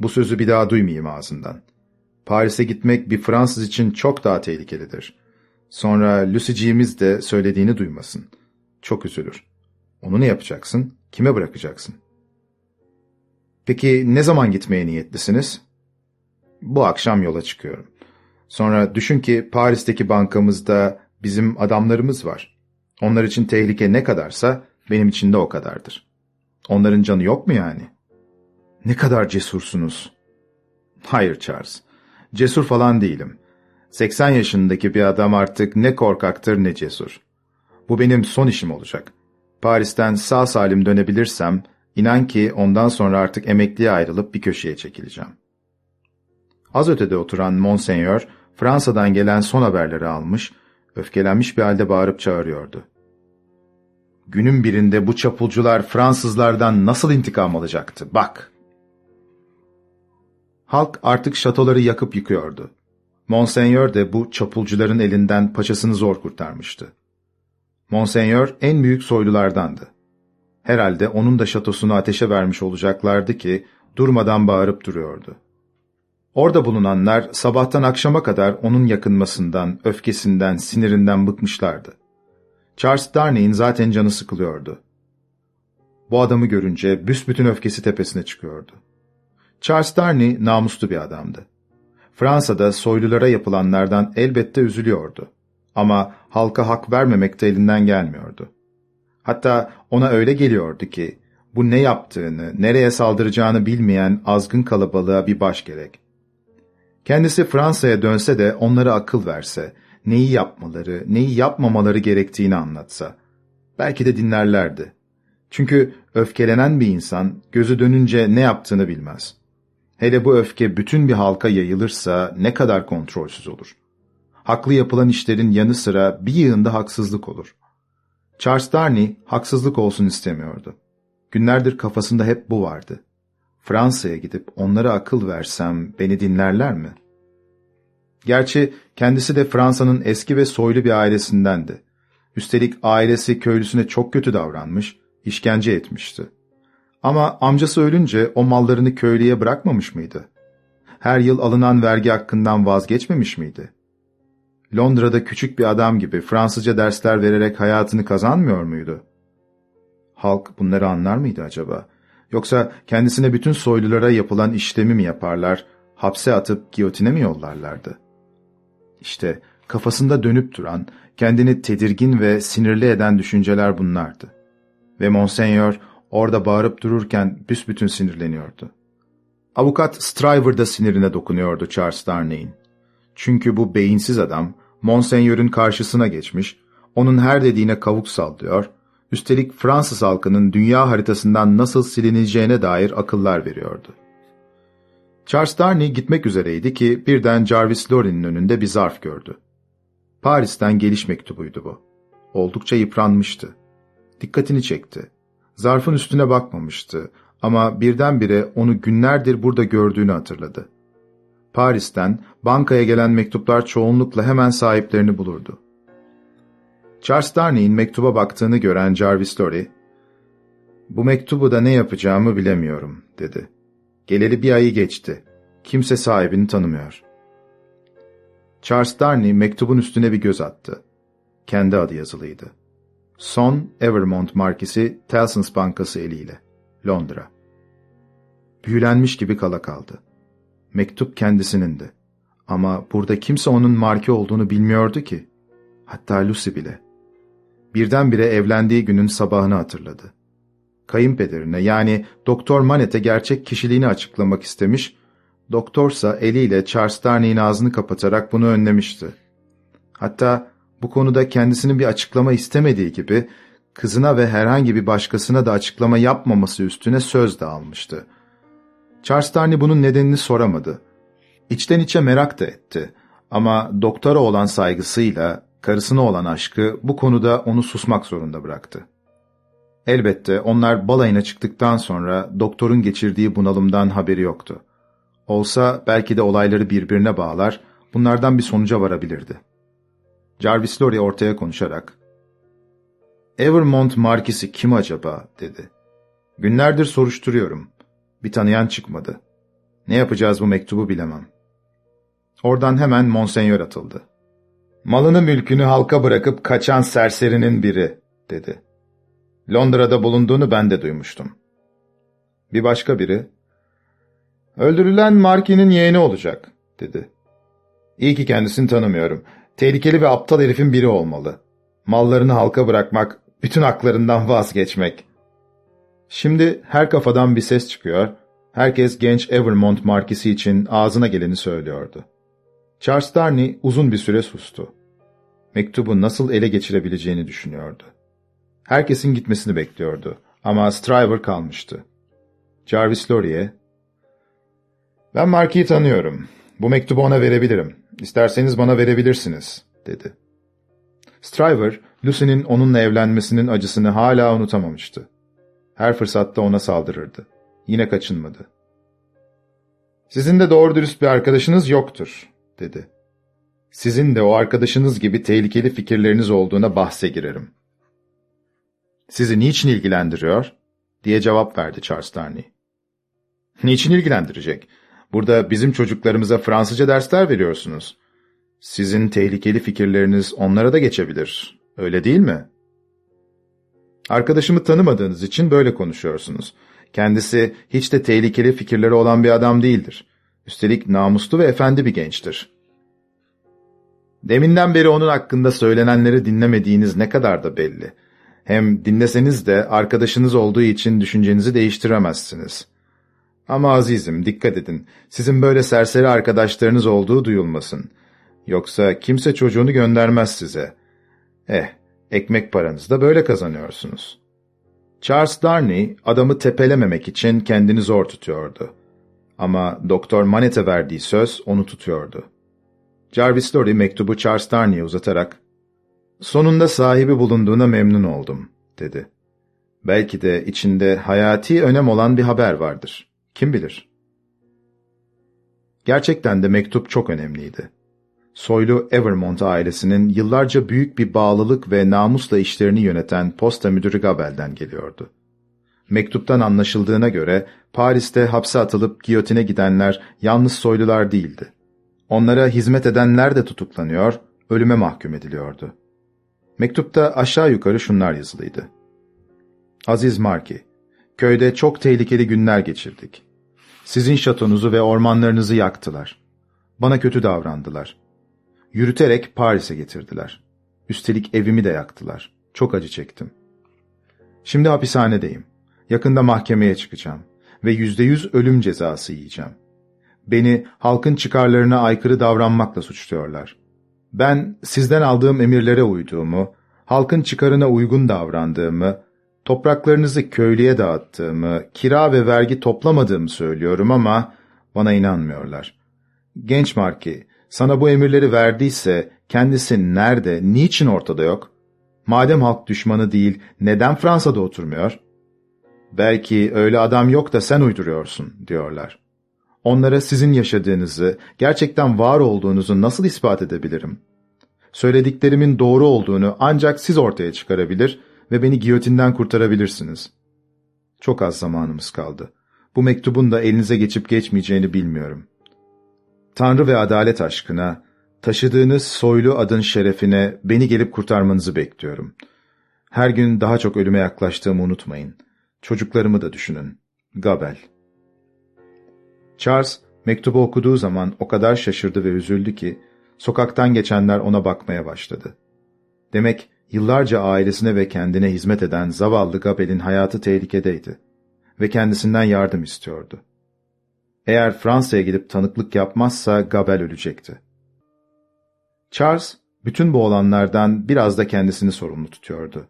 Bu sözü bir daha duymayayım ağzından. Paris'e gitmek bir Fransız için çok daha tehlikelidir. Sonra Lucy'ciğimiz de söylediğini duymasın. Çok üzülür. Onu ne yapacaksın? Kime bırakacaksın? Peki ne zaman gitmeye niyetlisiniz? Bu akşam yola çıkıyorum. Sonra düşün ki Paris'teki bankamızda bizim adamlarımız var. Onlar için tehlike ne kadarsa benim için de o kadardır. Onların canı yok mu yani? Ne kadar cesursunuz. Hayır Charles, cesur falan değilim. 80 yaşındaki bir adam artık ne korkaktır ne cesur. Bu benim son işim olacak. Paris'ten sağ salim dönebilirsem, inan ki ondan sonra artık emekliye ayrılıp bir köşeye çekileceğim. Az ötede oturan Monseigneur, Fransa'dan gelen son haberleri almış, öfkelenmiş bir halde bağırıp çağırıyordu. Günün birinde bu çapulcular Fransızlardan nasıl intikam alacaktı, bak! Halk artık şatoları yakıp yıkıyordu. Monseigneur de bu çapulcuların elinden paçasını zor kurtarmıştı. Monseigneur en büyük soylulardandı. Herhalde onun da şatosunu ateşe vermiş olacaklardı ki durmadan bağırıp duruyordu. Orada bulunanlar sabahtan akşama kadar onun yakınmasından, öfkesinden, sinirinden bıkmışlardı. Charles Darnay'in zaten canı sıkılıyordu. Bu adamı görünce büsbütün öfkesi tepesine çıkıyordu. Charles Darnay namuslu bir adamdı. Fransa'da soylulara yapılanlardan elbette üzülüyordu. Ama halka hak vermemek de elinden gelmiyordu. Hatta ona öyle geliyordu ki, bu ne yaptığını, nereye saldıracağını bilmeyen azgın kalabalığa bir baş gerek. Kendisi Fransa'ya dönse de onlara akıl verse, neyi yapmaları, neyi yapmamaları gerektiğini anlatsa. Belki de dinlerlerdi. Çünkü öfkelenen bir insan gözü dönünce ne yaptığını bilmez. Hele bu öfke bütün bir halka yayılırsa ne kadar kontrolsüz olur. Haklı yapılan işlerin yanı sıra bir yığında haksızlık olur. Charles Darnley haksızlık olsun istemiyordu. Günlerdir kafasında hep bu vardı. Fransa'ya gidip onlara akıl versem beni dinlerler mi? Gerçi kendisi de Fransa'nın eski ve soylu bir ailesindendi. Üstelik ailesi köylüsüne çok kötü davranmış, işkence etmişti. Ama amcası ölünce o mallarını köylüye bırakmamış mıydı? Her yıl alınan vergi hakkından vazgeçmemiş miydi? Londra'da küçük bir adam gibi Fransızca dersler vererek hayatını kazanmıyor muydu? Halk bunları anlar mıydı acaba? Yoksa kendisine bütün soylulara yapılan işlemi mi yaparlar, hapse atıp giyotine mi yollarlardı? İşte kafasında dönüp duran, kendini tedirgin ve sinirli eden düşünceler bunlardı. Ve Monseigneur orada bağırıp dururken büsbütün sinirleniyordu. Avukat Stryver da sinirine dokunuyordu Charles Darnay'in. Çünkü bu beyinsiz adam, Monseigneur'ün karşısına geçmiş, onun her dediğine kavuk sallıyor, üstelik Fransız halkının dünya haritasından nasıl silineceğine dair akıllar veriyordu. Charles Darnay gitmek üzereydi ki birden Jarvis Lorry'nin önünde bir zarf gördü. Paris'ten geliş mektubuydu bu. Oldukça yıpranmıştı. Dikkatini çekti. Zarfın üstüne bakmamıştı ama birdenbire onu günlerdir burada gördüğünü hatırladı. Paris'ten bankaya gelen mektuplar çoğunlukla hemen sahiplerini bulurdu. Charles Darnay'in mektuba baktığını gören Jarvis Lorry, ''Bu mektubu da ne yapacağımı bilemiyorum.'' dedi. Geleli bir ayı geçti. Kimse sahibini tanımıyor. Charles Darnay mektubun üstüne bir göz attı. Kendi adı yazılıydı. Son Evermont markisi Tellson's Bankası eliyle. Londra. Büyülenmiş gibi kala kaldı. Mektup kendisinin Ama burada kimse onun marki olduğunu bilmiyordu ki. Hatta Lucy bile. Birdenbire evlendiği günün sabahını hatırladı. Kayınpederine yani Doktor Manet'e gerçek kişiliğini açıklamak istemiş, doktorsa eliyle Charles Darnay'in ağzını kapatarak bunu önlemişti. Hatta bu konuda kendisinin bir açıklama istemediği gibi kızına ve herhangi bir başkasına da açıklama yapmaması üstüne söz de almıştı. Charles Darnay bunun nedenini soramadı. İçten içe merak da etti ama doktora olan saygısıyla karısına olan aşkı bu konuda onu susmak zorunda bıraktı. Elbette onlar balayına çıktıktan sonra doktorun geçirdiği bunalımdan haberi yoktu. Olsa belki de olayları birbirine bağlar, bunlardan bir sonuca varabilirdi. Jarvis Lorry ortaya konuşarak, ''Evermont markisi kim acaba?'' dedi. ''Günlerdir soruşturuyorum. Bir tanıyan çıkmadı. Ne yapacağız bu mektubu bilemem.'' Oradan hemen Monseigneur atıldı. ''Malını mülkünü halka bırakıp kaçan serserinin biri.'' dedi. Londra'da bulunduğunu ben de duymuştum. Bir başka biri, ''Öldürülen Marky'nin yeğeni olacak.'' dedi. ''İyi ki kendisini tanımıyorum. Tehlikeli ve aptal herifin biri olmalı. Mallarını halka bırakmak, bütün haklarından vazgeçmek.'' Şimdi her kafadan bir ses çıkıyor, herkes genç Evermont markisi için ağzına geleni söylüyordu. Charles Darnay uzun bir süre sustu. Mektubu nasıl ele geçirebileceğini düşünüyordu. Herkesin gitmesini bekliyordu ama Stryver kalmıştı. Jarvis Laurie'ye, ''Ben Marky'i tanıyorum. Bu mektubu ona verebilirim. İsterseniz bana verebilirsiniz.'' dedi. Stryver, Lucy'nin onunla evlenmesinin acısını hala unutamamıştı. Her fırsatta ona saldırırdı. Yine kaçınmadı. ''Sizin de doğru dürüst bir arkadaşınız yoktur.'' dedi. ''Sizin de o arkadaşınız gibi tehlikeli fikirleriniz olduğuna bahse girerim. Sizi niçin ilgilendiriyor? diye cevap verdi Charles Darnay. Niçin ilgilendirecek? Burada bizim çocuklarımıza Fransızca dersler veriyorsunuz. Sizin tehlikeli fikirleriniz onlara da geçebilir. Öyle değil mi? Arkadaşımı tanımadığınız için böyle konuşuyorsunuz. Kendisi hiç de tehlikeli fikirleri olan bir adam değildir. Üstelik namuslu ve efendi bir gençtir. Deminden beri onun hakkında söylenenleri dinlemediğiniz ne kadar da belli. Hem dinleseniz de arkadaşınız olduğu için düşüncenizi değiştiremezsiniz. Ama azizim dikkat edin, sizin böyle serseri arkadaşlarınız olduğu duyulmasın. Yoksa kimse çocuğunu göndermez size. Eh, ekmek paranızı da böyle kazanıyorsunuz. Charles Darnay adamı tepelememek için kendini zor tutuyordu. Ama Doktor Manet'e verdiği söz onu tutuyordu. Jarvis Lorry mektubu Charles Darnay'e uzatarak, ''Sonunda sahibi bulunduğuna memnun oldum.'' dedi. ''Belki de içinde hayati önem olan bir haber vardır. Kim bilir?'' Gerçekten de mektup çok önemliydi. Soylu Evermont ailesinin yıllarca büyük bir bağlılık ve namusla işlerini yöneten posta müdürü Gabel'den geliyordu. Mektuptan anlaşıldığına göre Paris'te hapse atılıp giyotine gidenler yalnız soylular değildi. Onlara hizmet edenler de tutuklanıyor, ölüme mahkum ediliyordu. Mektupta aşağı yukarı şunlar yazılıydı. Aziz Marki, köyde çok tehlikeli günler geçirdik. Sizin şatonuzu ve ormanlarınızı yaktılar. Bana kötü davrandılar. Yürüterek Paris'e getirdiler. Üstelik evimi de yaktılar. Çok acı çektim. Şimdi hapishanedeyim. Yakında mahkemeye çıkacağım ve yüzde yüz ölüm cezası yiyeceğim. Beni halkın çıkarlarına aykırı davranmakla suçluyorlar. Ben sizden aldığım emirlere uyduğumu, halkın çıkarına uygun davrandığımı, topraklarınızı köylüye dağıttığımı, kira ve vergi toplamadığımı söylüyorum ama bana inanmıyorlar. Genç Marki, sana bu emirleri verdiyse kendisi nerede, niçin ortada yok? Madem halk düşmanı değil, neden Fransa'da oturmuyor? Belki öyle adam yok da sen uyduruyorsun, diyorlar. Onlara sizin yaşadığınızı, gerçekten var olduğunuzu nasıl ispat edebilirim? Söylediklerimin doğru olduğunu ancak siz ortaya çıkarabilir ve beni giyotinden kurtarabilirsiniz. Çok az zamanımız kaldı. Bu mektubun da elinize geçip geçmeyeceğini bilmiyorum. Tanrı ve adalet aşkına, taşıdığınız soylu adın şerefine beni gelip kurtarmanızı bekliyorum. Her gün daha çok ölüme yaklaştığımı unutmayın. Çocuklarımı da düşünün. Gabel Charles, mektubu okuduğu zaman o kadar şaşırdı ve üzüldü ki, sokaktan geçenler ona bakmaya başladı. Demek yıllarca ailesine ve kendine hizmet eden zavallı Gabel'in hayatı tehlikedeydi ve kendisinden yardım istiyordu. Eğer Fransa'ya gidip tanıklık yapmazsa Gabel ölecekti. Charles, bütün bu olanlardan biraz da kendisini sorumlu tutuyordu.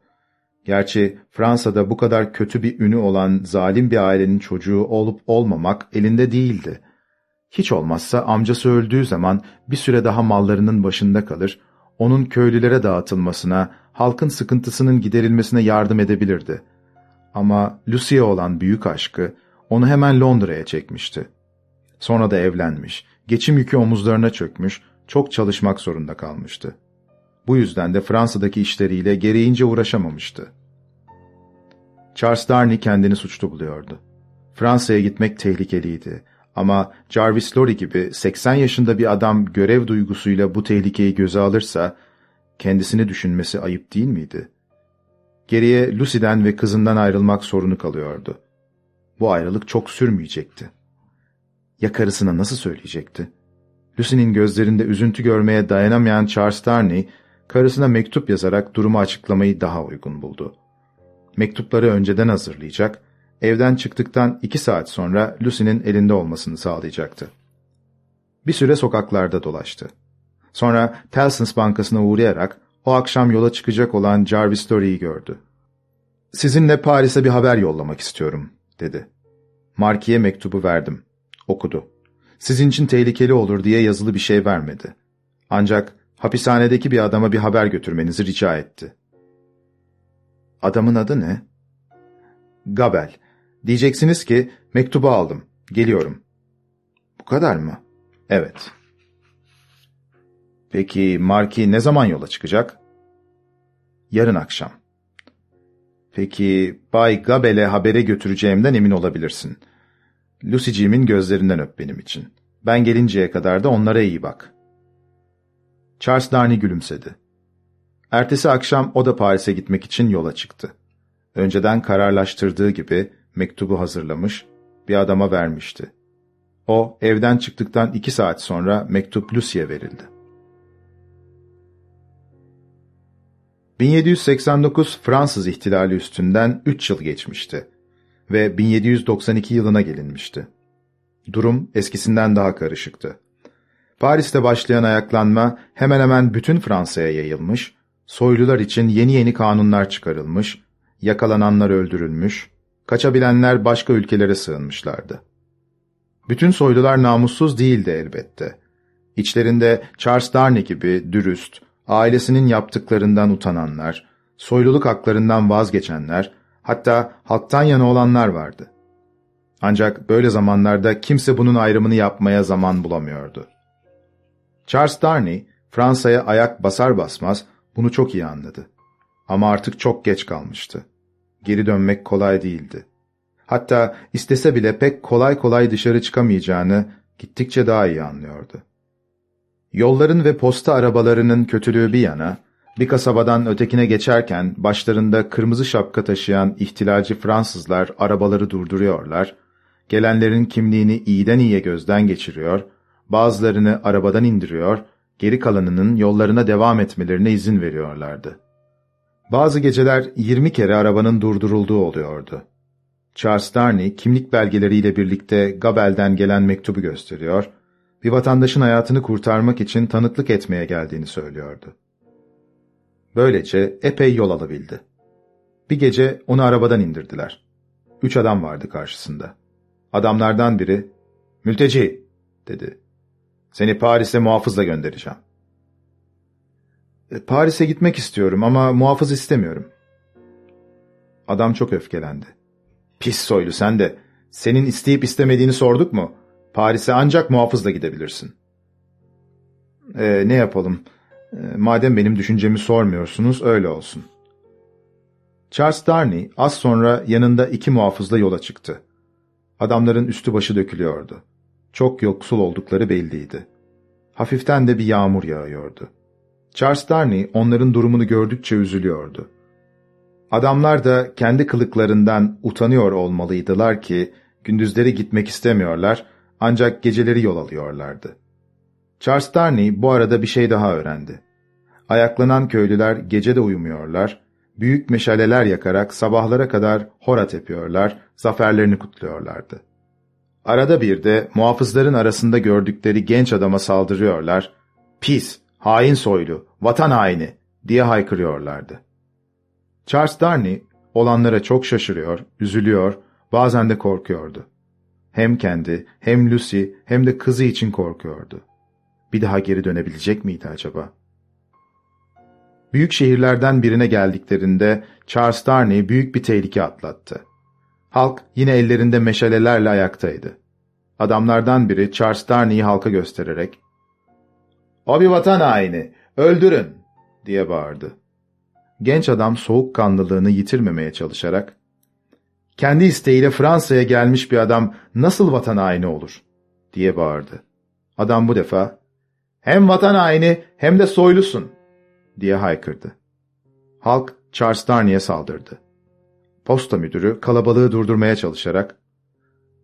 Gerçi Fransa'da bu kadar kötü bir ünü olan zalim bir ailenin çocuğu olup olmamak elinde değildi. Hiç olmazsa amcası öldüğü zaman bir süre daha mallarının başında kalır, onun köylülere dağıtılmasına, halkın sıkıntısının giderilmesine yardım edebilirdi. Ama Lucy'ye olan büyük aşkı onu hemen Londra'ya çekmişti. Sonra da evlenmiş, geçim yükü omuzlarına çökmüş, çok çalışmak zorunda kalmıştı. Bu yüzden de Fransa'daki işleriyle gereğince uğraşamamıştı. Charles Darnay kendini suçlu buluyordu. Fransa'ya gitmek tehlikeliydi ama Jarvis Lorry gibi 80 yaşında bir adam görev duygusuyla bu tehlikeyi göze alırsa kendisini düşünmesi ayıp değil miydi? Geriye Lucy'den ve kızından ayrılmak sorunu kalıyordu. Bu ayrılık çok sürmeyecekti. Ya karısına nasıl söyleyecekti? Lucy'nin gözlerinde üzüntü görmeye dayanamayan Charles Darnay, karısına mektup yazarak durumu açıklamayı daha uygun buldu. Mektupları önceden hazırlayacak, evden çıktıktan iki saat sonra Lucy'nin elinde olmasını sağlayacaktı. Bir süre sokaklarda dolaştı. Sonra Telsons Bankası'na uğrayarak o akşam yola çıkacak olan Jarvis Story'yi gördü. ''Sizinle Paris'e bir haber yollamak istiyorum.'' dedi. Marki'ye mektubu verdim. Okudu. Sizin için tehlikeli olur diye yazılı bir şey vermedi. Ancak hapishanedeki bir adama bir haber götürmenizi rica etti. Adamın adı ne? Gabel. Diyeceksiniz ki mektubu aldım. Geliyorum. Bu kadar mı? Evet. Peki Marki ne zaman yola çıkacak? Yarın akşam. Peki Bay Gabel'e habere götüreceğimden emin olabilirsin. Lucy'ciğimin gözlerinden öp benim için. Ben gelinceye kadar da onlara iyi bak. Charles Darnay gülümsedi. Ertesi akşam o da Paris'e gitmek için yola çıktı. Önceden kararlaştırdığı gibi mektubu hazırlamış, bir adama vermişti. O, evden çıktıktan iki saat sonra mektup Lucy'ye verildi. 1789 Fransız ihtilali üstünden 3 yıl geçmişti ve 1792 yılına gelinmişti. Durum eskisinden daha karışıktı. Paris'te başlayan ayaklanma hemen hemen bütün Fransa'ya yayılmış, soylular için yeni yeni kanunlar çıkarılmış, yakalananlar öldürülmüş, kaçabilenler başka ülkelere sığınmışlardı. Bütün soylular namussuz değildi elbette. İçlerinde Charles Darnay gibi dürüst, ailesinin yaptıklarından utananlar, soyluluk haklarından vazgeçenler, hatta halktan yana olanlar vardı. Ancak böyle zamanlarda kimse bunun ayrımını yapmaya zaman bulamıyordu. Charles Darnay, Fransa'ya ayak basar basmaz bunu çok iyi anladı. Ama artık çok geç kalmıştı. Geri dönmek kolay değildi. Hatta istese bile pek kolay kolay dışarı çıkamayacağını gittikçe daha iyi anlıyordu. Yolların ve posta arabalarının kötülüğü bir yana, bir kasabadan ötekine geçerken başlarında kırmızı şapka taşıyan ihtilalci Fransızlar arabaları durduruyorlar, gelenlerin kimliğini iyiden iyiye gözden geçiriyor, bazılarını arabadan indiriyor, geri kalanının yollarına devam etmelerine izin veriyorlardı. Bazı geceler 20 kere arabanın durdurulduğu oluyordu. Charles Darnay kimlik belgeleriyle birlikte Gabel'den gelen mektubu gösteriyor, bir vatandaşın hayatını kurtarmak için tanıklık etmeye geldiğini söylüyordu. Böylece epey yol alabildi. Bir gece onu arabadan indirdiler. Üç adam vardı karşısında. Adamlardan biri, ''Mülteci'' dedi. ''Seni Paris'e muhafızla göndereceğim.'' E, ''Paris'e gitmek istiyorum ama muhafız istemiyorum.'' Adam çok öfkelendi. ''Pis soylu sen de. Senin isteyip istemediğini sorduk mu? Paris'e ancak muhafızla gidebilirsin.'' ''E, ne yapalım? E, madem benim düşüncemi sormuyorsunuz öyle olsun.'' Charles Darnay az sonra yanında iki muhafızla yola çıktı. Adamların üstü başı dökülüyordu. Çok yoksul oldukları belliydi. Hafiften de bir yağmur yağıyordu. Charles Darnay onların durumunu gördükçe üzülüyordu. Adamlar da kendi kılıklarından utanıyor olmalıydılar ki gündüzleri gitmek istemiyorlar ancak geceleri yol alıyorlardı. Charles Darnay bu arada bir şey daha öğrendi. Ayaklanan köylüler gece de uyumuyorlar, büyük meşaleler yakarak sabahlara kadar hora tepiyorlar, zaferlerini kutluyorlardı. Arada bir de muhafızların arasında gördükleri genç adama saldırıyorlar, pis, hain soylu, vatan haini diye haykırıyorlardı. Charles Darnay olanlara çok şaşırıyor, üzülüyor, bazen de korkuyordu. Hem kendi, hem Lucy, hem de kızı için korkuyordu. Bir daha geri dönebilecek miydi acaba? Büyük şehirlerden birine geldiklerinde Charles Darnay büyük bir tehlike atlattı. Halk yine ellerinde meşalelerle ayaktaydı. Adamlardan biri Charles Darnay'i halka göstererek ''O bir vatan haini, öldürün!'' diye bağırdı. Genç adam soğukkanlılığını yitirmemeye çalışarak ''Kendi isteğiyle Fransa'ya gelmiş bir adam nasıl vatan haini olur?'' diye bağırdı. Adam bu defa ''Hem vatan haini hem de soylusun!'' diye haykırdı. Halk Charles Darnay'e saldırdı. Posta müdürü kalabalığı durdurmaya çalışarak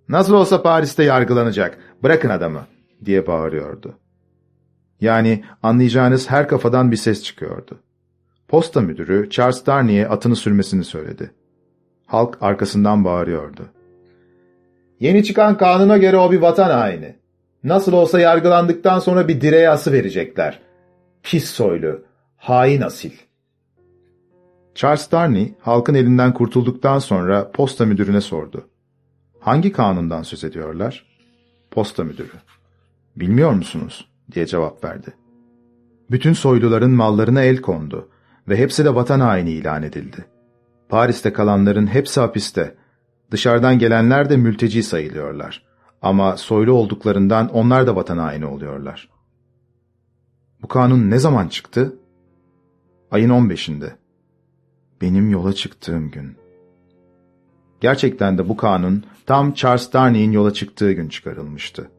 ''Nasıl olsa Paris'te yargılanacak, bırakın adamı.'' diye bağırıyordu. Yani anlayacağınız her kafadan bir ses çıkıyordu. Posta müdürü Charles Darnay'e atını sürmesini söyledi. Halk arkasından bağırıyordu. Yeni çıkan kanuna göre o bir vatan haini. Nasıl olsa yargılandıktan sonra bir direğe ası verecekler. Pis soylu, hain asil. Charles Darnay halkın elinden kurtulduktan sonra posta müdürüne sordu. Hangi kanundan söz ediyorlar? Posta müdürü. Bilmiyor musunuz? diye cevap verdi. Bütün soyluların mallarına el kondu ve hepsi de vatan haini ilan edildi. Paris'te kalanların hepsi hapiste. Dışarıdan gelenler de mülteci sayılıyorlar. Ama soylu olduklarından onlar da vatan haini oluyorlar. Bu kanun ne zaman çıktı? Ayın 15'inde. Benim yola çıktığım gün. Gerçekten de bu kanun tam Charles Darnay'in yola çıktığı gün çıkarılmıştı.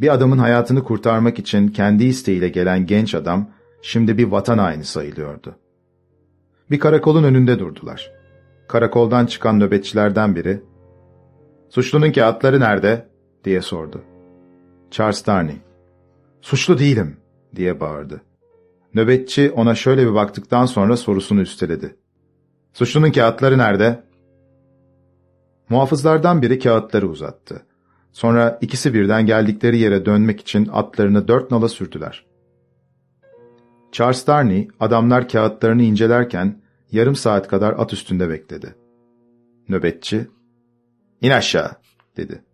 Bir adamın hayatını kurtarmak için kendi isteğiyle gelen genç adam şimdi bir vatan haini sayılıyordu. Bir karakolun önünde durdular. Karakoldan çıkan nöbetçilerden biri, ''Suçlunun kağıtları nerede?'' diye sordu. Charles Darnay, ''Suçlu değilim.'' diye bağırdı. Nöbetçi ona şöyle bir baktıktan sonra sorusunu üsteledi. ''Suçlunun kağıtları nerede?'' Muhafızlardan biri kağıtları uzattı. Sonra ikisi birden geldikleri yere dönmek için atlarını dört nala sürdüler. Charles Darnay, adamlar kağıtlarını incelerken yarım saat kadar at üstünde bekledi. Nöbetçi, ''İn aşağı.'' dedi.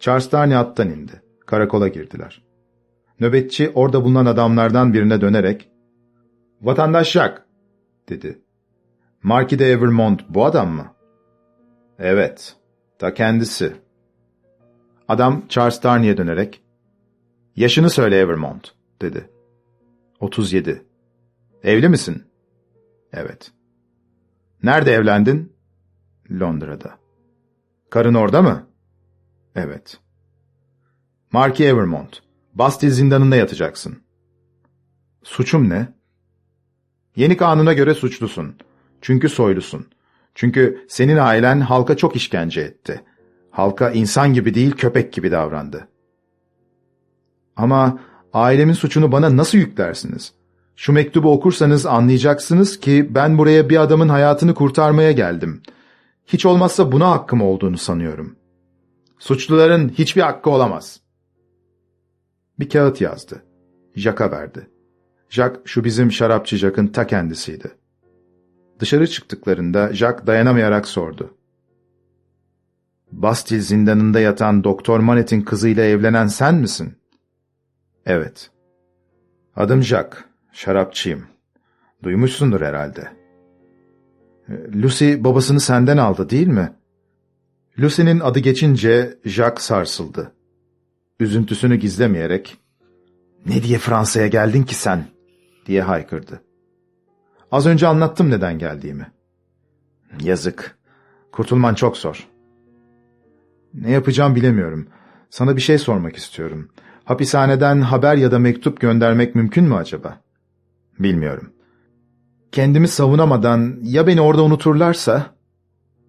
Charles Darnay attan indi. Karakola girdiler. Nöbetçi orada bulunan adamlardan birine dönerek ''Vatandaş Jack'' dedi. ''Marquis de Evermont bu adam mı?'' ''Evet, ta kendisi.'' Adam Charles Darnay'e dönerek ''Yaşını söyle Evermont'' dedi. ''37. Evli misin?'' ''Evet.'' ''Nerede evlendin?'' ''Londra'da.'' ''Karın orada mı?'' ''Evet.'' ''Marquis Evermont, Bastille zindanında yatacaksın.'' ''Suçum ne?'' ''Yeni kanuna göre suçlusun. Çünkü soylusun. Çünkü senin ailen halka çok işkence etti. Halka insan gibi değil köpek gibi davrandı.'' ''Ama ailemin suçunu bana nasıl yüklersiniz?'' Şu mektubu okursanız anlayacaksınız ki ben buraya bir adamın hayatını kurtarmaya geldim. Hiç olmazsa buna hakkım olduğunu sanıyorum. Suçluların hiçbir hakkı olamaz. Bir kağıt yazdı. Jack'a verdi. Jack şu bizim şarapçı Jack'ın ta kendisiydi. Dışarı çıktıklarında Jack dayanamayarak sordu. Bastille zindanında yatan Doktor Manet'in kızıyla evlenen sen misin? Evet. Adım Jack. Şarapçıyım. Duymuşsundur herhalde. Lucy babasını senden aldı değil mi? Lucy'nin adı geçince Jack sarsıldı. Üzüntüsünü gizlemeyerek, ''Ne diye Fransa'ya geldin ki sen?'' diye haykırdı. Az önce anlattım neden geldiğimi. Yazık. Kurtulman çok zor. Ne yapacağım bilemiyorum. Sana bir şey sormak istiyorum. Hapishaneden haber ya da mektup göndermek mümkün mü acaba? Bilmiyorum. Kendimi savunamadan ya beni orada unuturlarsa?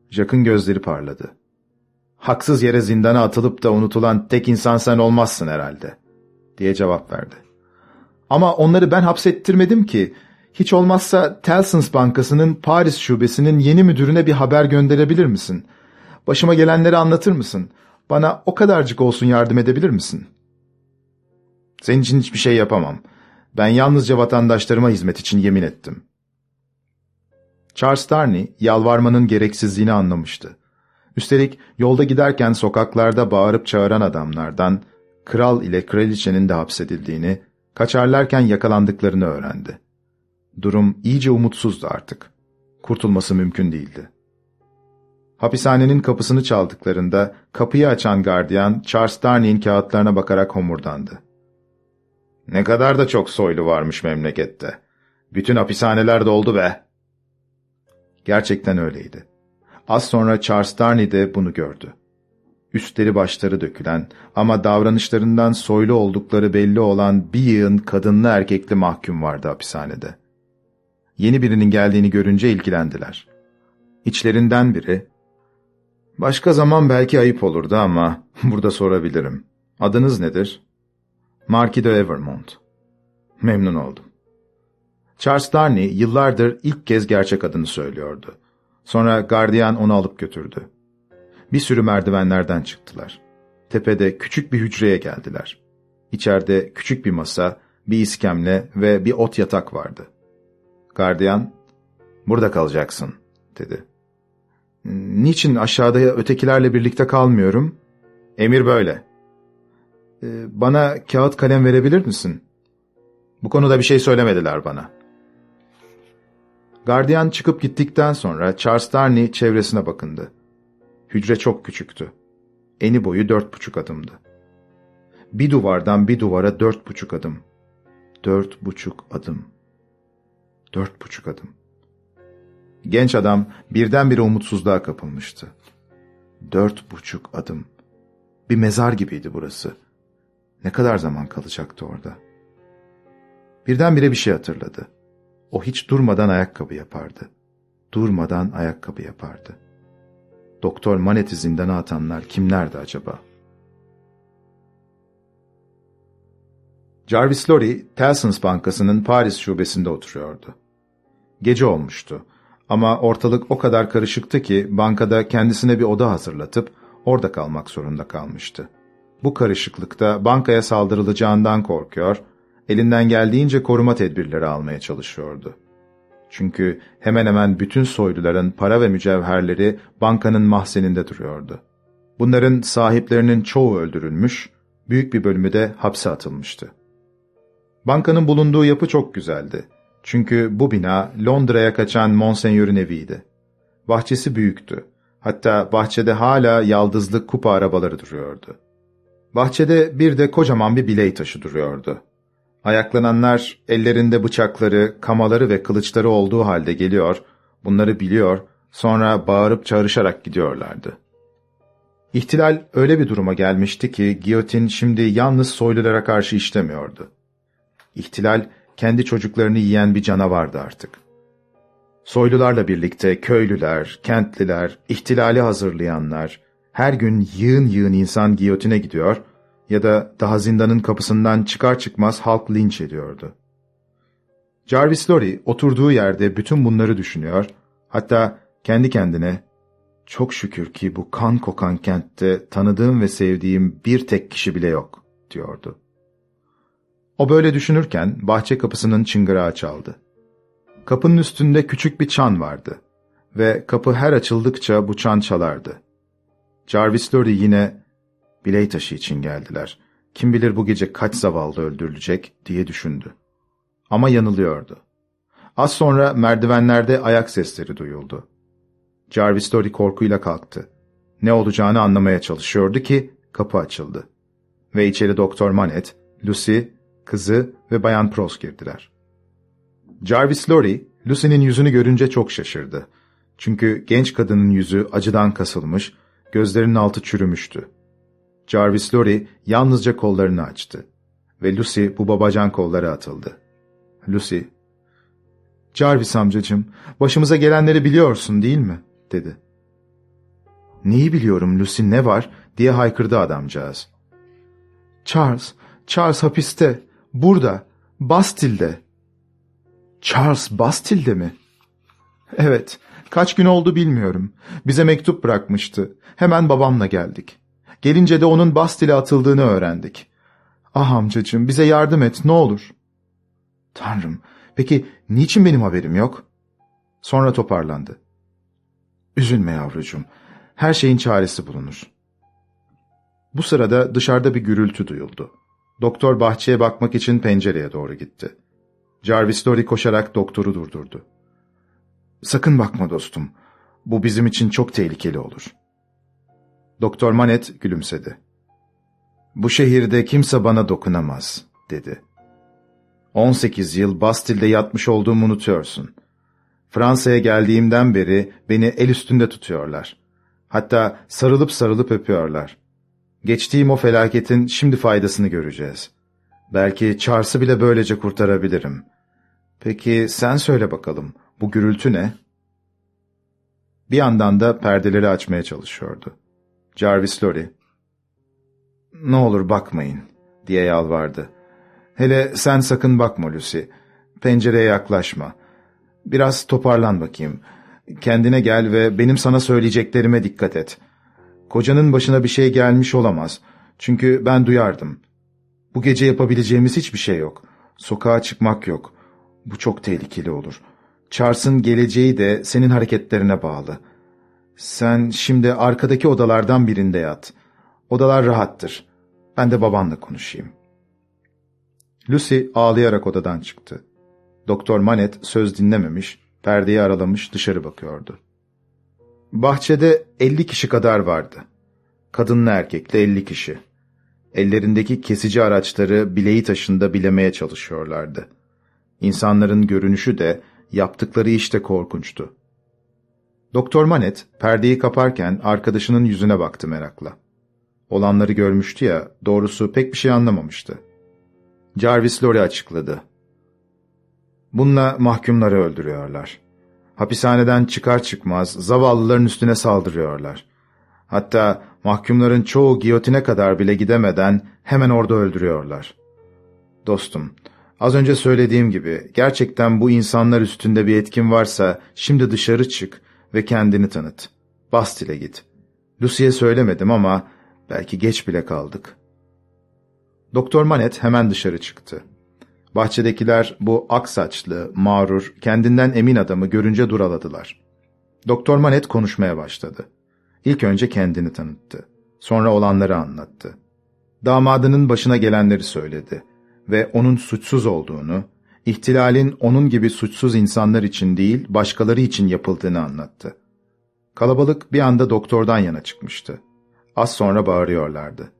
Jack'ın gözleri parladı. Haksız yere zindana atılıp da unutulan tek insan sen olmazsın herhalde, diye cevap verdi. Ama onları ben hapsettirmedim ki. Hiç olmazsa Telsons Bankası'nın Paris şubesinin yeni müdürüne bir haber gönderebilir misin? Başıma gelenleri anlatır mısın? Bana o kadarcık olsun yardım edebilir misin? Senin için hiçbir şey yapamam. Ben yalnızca vatandaşlarıma hizmet için yemin ettim. Charles Darnay yalvarmanın gereksizliğini anlamıştı. Üstelik yolda giderken sokaklarda bağırıp çağıran adamlardan kral ile kraliçenin de hapsedildiğini, kaçarlarken yakalandıklarını öğrendi. Durum iyice umutsuzdu artık. Kurtulması mümkün değildi. Hapishanenin kapısını çaldıklarında kapıyı açan gardiyan Charles Darnay'in kağıtlarına bakarak homurdandı. Ne kadar da çok soylu varmış memlekette. Bütün hapishaneler doldu be. Gerçekten öyleydi. Az sonra Charles Darnay de bunu gördü. Üstleri başları dökülen ama davranışlarından soylu oldukları belli olan bir yığın kadınlı erkekli mahkum vardı hapishanede. Yeni birinin geldiğini görünce ilgilendiler. İçlerinden biri, ''Başka zaman belki ayıp olurdu ama burada sorabilirim. Adınız nedir?'' ''Marquis de Evermont.'' Memnun oldum. Charles Darnay yıllardır ilk kez gerçek adını söylüyordu. Sonra gardiyan onu alıp götürdü. Bir sürü merdivenlerden çıktılar. Tepede küçük bir hücreye geldiler. İçeride küçük bir masa, bir iskemle ve bir ot yatak vardı. Gardiyan, ''Burada kalacaksın.'' dedi. ''Niçin aşağıda ötekilerle birlikte kalmıyorum?'' ''Emir böyle.'' Ee, ''Bana kağıt kalem verebilir misin?'' ''Bu konuda bir şey söylemediler bana.'' Gardiyan çıkıp gittikten sonra Charles Darnay çevresine bakındı. Hücre çok küçüktü. Eni boyu dört buçuk adımdı. Bir duvardan bir duvara dört buçuk adım. Dört buçuk adım. Dört buçuk adım. Genç adam birdenbire umutsuzluğa kapılmıştı. Dört buçuk adım. Bir mezar gibiydi burası. Ne kadar zaman kalacaktı orada? Birdenbire bir şey hatırladı. O hiç durmadan ayakkabı yapardı. Durmadan ayakkabı yapardı. Doktor Manet'i zindana atanlar kimlerdi acaba? Jarvis Lorry, Telsons Bankası'nın Paris şubesinde oturuyordu. Gece olmuştu ama ortalık o kadar karışıktı ki bankada kendisine bir oda hazırlatıp orada kalmak zorunda kalmıştı. Bu karışıklıkta bankaya saldırılacağından korkuyor elinden geldiğince koruma tedbirleri almaya çalışıyordu. Çünkü hemen hemen bütün soyluların para ve mücevherleri bankanın mahzeninde duruyordu. Bunların sahiplerinin çoğu öldürülmüş, büyük bir bölümü de hapse atılmıştı. Bankanın bulunduğu yapı çok güzeldi. Çünkü bu bina Londra'ya kaçan Monsenyör'ün eviydi. Bahçesi büyüktü. Hatta bahçede hala yaldızlı kupa arabaları duruyordu. Bahçede bir de kocaman bir biley taşı duruyordu. Ayaklananlar ellerinde bıçakları, kamaları ve kılıçları olduğu halde geliyor, bunları biliyor, sonra bağırıp çağrışarak gidiyorlardı. İhtilal öyle bir duruma gelmişti ki giyotin şimdi yalnız soylulara karşı işlemiyordu. İhtilal kendi çocuklarını yiyen bir canavardı artık. Soylularla birlikte köylüler, kentliler, ihtilali hazırlayanlar, her gün yığın yığın insan giyotine gidiyor ya da daha zindanın kapısından çıkar çıkmaz halk linç ediyordu. Jarvis Lorry oturduğu yerde bütün bunları düşünüyor, hatta kendi kendine çok şükür ki bu kan kokan kentte tanıdığım ve sevdiğim bir tek kişi bile yok, diyordu. O böyle düşünürken bahçe kapısının çıngırağı çaldı. Kapının üstünde küçük bir çan vardı ve kapı her açıldıkça bu çan çalardı. Jarvis Lorry yine biley taşı için geldiler. Kim bilir bu gece kaç zavallı öldürülecek diye düşündü. Ama yanılıyordu. Az sonra merdivenlerde ayak sesleri duyuldu. Jarvis Lorry korkuyla kalktı. Ne olacağını anlamaya çalışıyordu ki kapı açıldı. Ve içeri Doktor Manet, Lucy, kızı ve Bayan Pros girdiler. Jarvis Lorry, Lucy'nin yüzünü görünce çok şaşırdı. Çünkü genç kadının yüzü acıdan kasılmış, gözlerinin altı çürümüştü. Jarvis Lorry yalnızca kollarını açtı. Ve Lucy bu babacan kollara atıldı. Lucy, ''Jarvis amcacığım, başımıza gelenleri biliyorsun değil mi?'' dedi. ''Neyi biliyorum Lucy ne var?'' diye haykırdı adamcağız. ''Charles, Charles hapiste, burada, Bastille'de.'' ''Charles Bastille'de mi?'' ''Evet, kaç gün oldu bilmiyorum. Bize mektup bırakmıştı. Hemen babamla geldik. Gelince de onun Bastille'e atıldığını öğrendik. Ah amcacığım, bize yardım et, ne olur.'' ''Tanrım, peki niçin benim haberim yok?'' Sonra toparlandı. Üzülme yavrucuğum. Her şeyin çaresi bulunur. Bu sırada dışarıda bir gürültü duyuldu. Doktor bahçeye bakmak için pencereye doğru gitti. Jarvis Lorry koşarak doktoru durdurdu. Sakın bakma dostum. Bu bizim için çok tehlikeli olur. Doktor Manet gülümsedi. Bu şehirde kimse bana dokunamaz, dedi. 18 yıl Bastille'de yatmış olduğumu unutuyorsun. Fransa'ya geldiğimden beri beni el üstünde tutuyorlar. Hatta sarılıp sarılıp öpüyorlar. Geçtiğim o felaketin şimdi faydasını göreceğiz. Belki Charles'ı bile böylece kurtarabilirim. Peki sen söyle bakalım, bu gürültü ne? Bir yandan da perdeleri açmaya çalışıyordu. Jarvis Lorry. Ne olur bakmayın, diye yalvardı. Hele sen sakın bakma Lucy. Pencereye yaklaşma. Biraz toparlan bakayım. Kendine gel ve benim sana söyleyeceklerime dikkat et. Kocanın başına bir şey gelmiş olamaz. Çünkü ben duyardım. Bu gece yapabileceğimiz hiçbir şey yok. Sokağa çıkmak yok. Bu çok tehlikeli olur. Charles'ın geleceği de senin hareketlerine bağlı. Sen şimdi arkadaki odalardan birinde yat. Odalar rahattır. Ben de babanla konuşayım. Lucy ağlayarak odadan çıktı. Doktor Manet söz dinlememiş, perdeyi aralamış dışarı bakıyordu. Bahçede elli kişi kadar vardı. Kadınlı erkekli elli kişi. Ellerindeki kesici araçları bileği taşında bilemeye çalışıyorlardı. İnsanların görünüşü de yaptıkları işte korkunçtu. Doktor Manet perdeyi kaparken arkadaşının yüzüne baktı merakla. Olanları görmüştü ya, doğrusu pek bir şey anlamamıştı. Jarvis Lorry açıkladı. Bununla mahkumları öldürüyorlar. Hapishaneden çıkar çıkmaz zavallıların üstüne saldırıyorlar. Hatta mahkumların çoğu giyotine kadar bile gidemeden hemen orada öldürüyorlar. Dostum, az önce söylediğim gibi gerçekten bu insanlar üstünde bir etkin varsa şimdi dışarı çık ve kendini tanıt. Bastile git. Lucy'ye söylemedim ama belki geç bile kaldık. Doktor Manet hemen dışarı çıktı. Bahçedekiler bu ak saçlı, mağrur, kendinden emin adamı görünce duraladılar. Doktor Manet konuşmaya başladı. İlk önce kendini tanıttı. Sonra olanları anlattı. Damadının başına gelenleri söyledi ve onun suçsuz olduğunu, ihtilalin onun gibi suçsuz insanlar için değil, başkaları için yapıldığını anlattı. Kalabalık bir anda doktordan yana çıkmıştı. Az sonra bağırıyorlardı.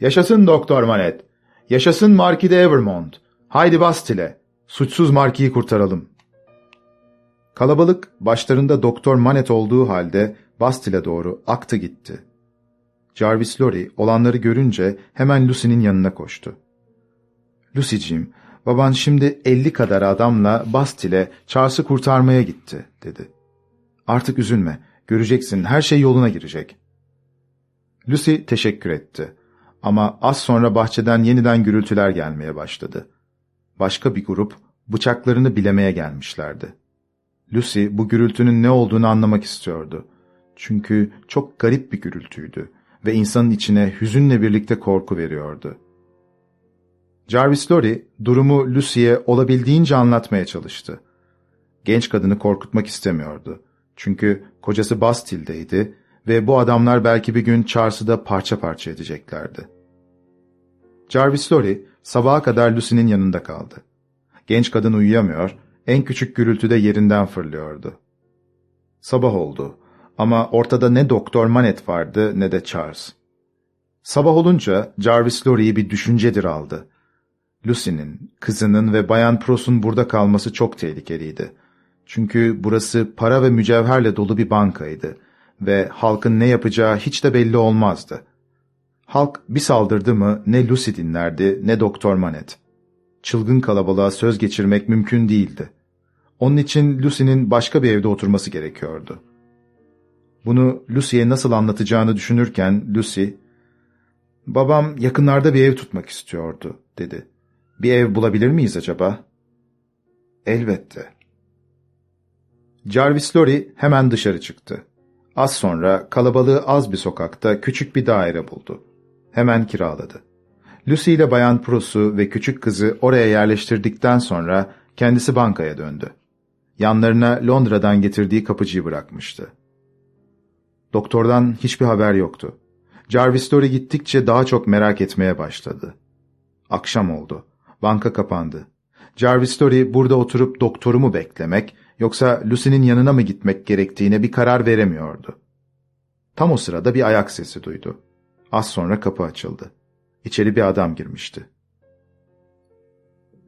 ''Yaşasın Doktor Manet! Yaşasın Marquis de Evermont! Haydi Bastile! Suçsuz Marquis'i kurtaralım!'' Kalabalık başlarında Doktor Manet olduğu halde Bastile doğru aktı gitti. Jarvis Lorry olanları görünce hemen Lucy'nin yanına koştu. ''Lucy'ciğim, baban şimdi elli kadar adamla Bastile Charles'ı kurtarmaya gitti.'' dedi. ''Artık üzülme, göreceksin her şey yoluna girecek.'' Lucy teşekkür etti. Ama az sonra bahçeden yeniden gürültüler gelmeye başladı. Başka bir grup bıçaklarını bilemeye gelmişlerdi. Lucy bu gürültünün ne olduğunu anlamak istiyordu. Çünkü çok garip bir gürültüydü ve insanın içine hüzünle birlikte korku veriyordu. Jarvis Lorry durumu Lucy'ye olabildiğince anlatmaya çalıştı. Genç kadını korkutmak istemiyordu. Çünkü kocası Bastille'deydi ve bu adamlar belki bir gün Charles'ı da parça parça edeceklerdi. Jarvis Lorry sabaha kadar Lucy'nin yanında kaldı. Genç kadın uyuyamıyor, en küçük gürültüde yerinden fırlıyordu. Sabah oldu ama ortada ne Doktor Manet vardı ne de Charles. Sabah olunca Jarvis Lorry'i bir düşüncedir aldı. Lucy'nin, kızının ve Bayan Pros'un burada kalması çok tehlikeliydi. Çünkü burası para ve mücevherle dolu bir bankaydı ve halkın ne yapacağı hiç de belli olmazdı. Halk bir saldırdı mı ne Lucy dinlerdi ne Doktor Manet. Çılgın kalabalığa söz geçirmek mümkün değildi. Onun için Lucy'nin başka bir evde oturması gerekiyordu. Bunu Lucy'ye nasıl anlatacağını düşünürken Lucy, ''Babam yakınlarda bir ev tutmak istiyordu.'' dedi. ''Bir ev bulabilir miyiz acaba?'' ''Elbette.'' Jarvis Lorry hemen dışarı çıktı. Az sonra kalabalığı az bir sokakta küçük bir daire buldu. Hemen kiraladı. Lucy ile Bayan Prus'u ve küçük kızı oraya yerleştirdikten sonra kendisi bankaya döndü. Yanlarına Londra'dan getirdiği kapıcıyı bırakmıştı. Doktordan hiçbir haber yoktu. Jarvis Lorry gittikçe daha çok merak etmeye başladı. Akşam oldu. Banka kapandı. Jarvis Lorry burada oturup doktorumu beklemek yoksa Lucy'nin yanına mı gitmek gerektiğine bir karar veremiyordu. Tam o sırada bir ayak sesi duydu. Az sonra kapı açıldı. İçeri bir adam girmişti.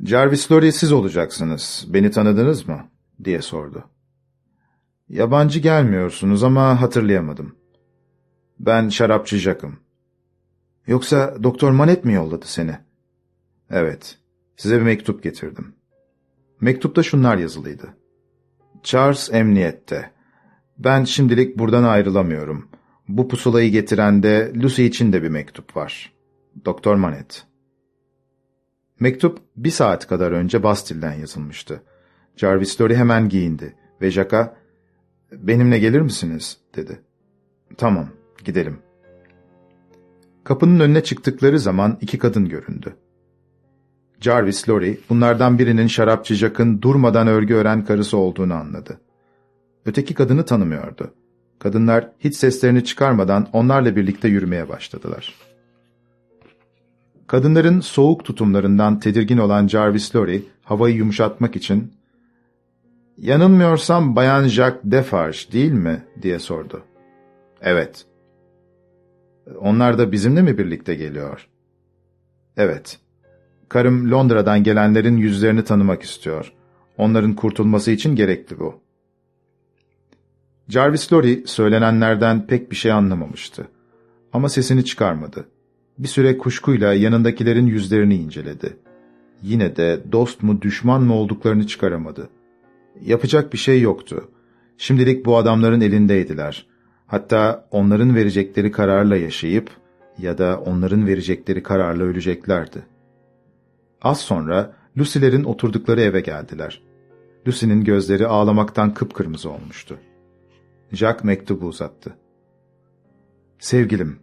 ''Jarvis Lorry siz olacaksınız. Beni tanıdınız mı?'' diye sordu. ''Yabancı gelmiyorsunuz ama hatırlayamadım. Ben şarapçı Jack'ım. Yoksa Doktor Manet mi yolladı seni?'' ''Evet. Size bir mektup getirdim.'' Mektupta şunlar yazılıydı. Charles emniyette. Ben şimdilik buradan ayrılamıyorum. Bu pusulayı getiren de Lucy için de bir mektup var. Doktor Manet. Mektup bir saat kadar önce Bastille'den yazılmıştı. Jarvis Lorry hemen giyindi ve Jack'a ''Benimle gelir misiniz?'' dedi. ''Tamam, gidelim.'' Kapının önüne çıktıkları zaman iki kadın göründü. Jarvis Lorry, bunlardan birinin şarapçı Jack'ın durmadan örgü ören karısı olduğunu anladı. Öteki kadını tanımıyordu. Kadınlar hiç seslerini çıkarmadan onlarla birlikte yürümeye başladılar. Kadınların soğuk tutumlarından tedirgin olan Jarvis Lorry, havayı yumuşatmak için ''Yanılmıyorsam Bayan Jacques Defarge değil mi?'' diye sordu. ''Evet.'' ''Onlar da bizimle mi birlikte geliyor?'' ''Evet.'' Karım Londra'dan gelenlerin yüzlerini tanımak istiyor. Onların kurtulması için gerekli bu. Jarvis Lorry söylenenlerden pek bir şey anlamamıştı. Ama sesini çıkarmadı. Bir süre kuşkuyla yanındakilerin yüzlerini inceledi. Yine de dost mu düşman mı olduklarını çıkaramadı. Yapacak bir şey yoktu. Şimdilik bu adamların elindeydiler. Hatta onların verecekleri kararla yaşayıp ya da onların verecekleri kararla öleceklerdi. Az sonra Lucy'lerin oturdukları eve geldiler. Lucy'nin gözleri ağlamaktan kıpkırmızı olmuştu. Jack mektubu uzattı. Sevgilim,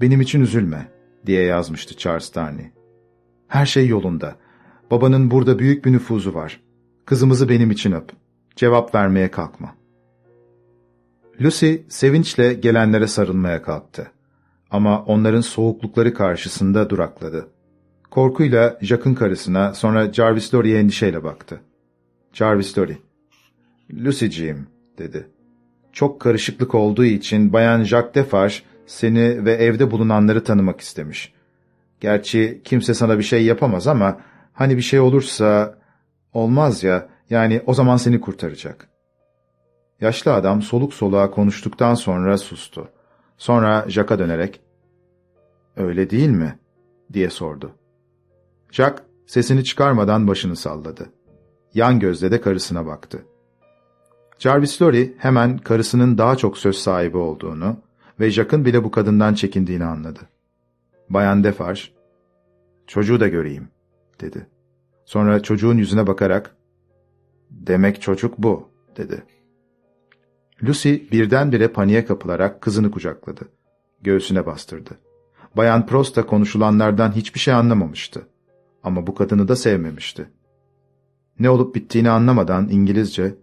benim için üzülme, diye yazmıştı Charles Darnley. Her şey yolunda. Babanın burada büyük bir nüfuzu var. Kızımızı benim için öp. Cevap vermeye kalkma. Lucy sevinçle gelenlere sarılmaya kalktı. Ama onların soğuklukları karşısında durakladı. Korkuyla Jack'ın karısına, sonra Jarvis Lorry'e endişeyle baktı. Jarvis Lorry, ''Lucy'ciğim'' dedi. ''Çok karışıklık olduğu için Bayan Jacques Defarge seni ve evde bulunanları tanımak istemiş. Gerçi kimse sana bir şey yapamaz ama hani bir şey olursa... Olmaz ya, yani o zaman seni kurtaracak.'' Yaşlı adam soluk soluğa konuştuktan sonra sustu. Sonra Jack'a dönerek, ''Öyle değil mi?'' diye sordu. Jack sesini çıkarmadan başını salladı. Yan gözle de karısına baktı. Jarvis Lorry hemen karısının daha çok söz sahibi olduğunu ve Jack'ın bile bu kadından çekindiğini anladı. Bayan Defarge, ''Çocuğu da göreyim.'' dedi. Sonra çocuğun yüzüne bakarak, ''Demek çocuk bu.'' dedi. Lucy birdenbire paniğe kapılarak kızını kucakladı. Göğsüne bastırdı. Bayan Prost da konuşulanlardan hiçbir şey anlamamıştı. Ama bu kadını da sevmemişti. Ne olup bittiğini anlamadan İngilizce,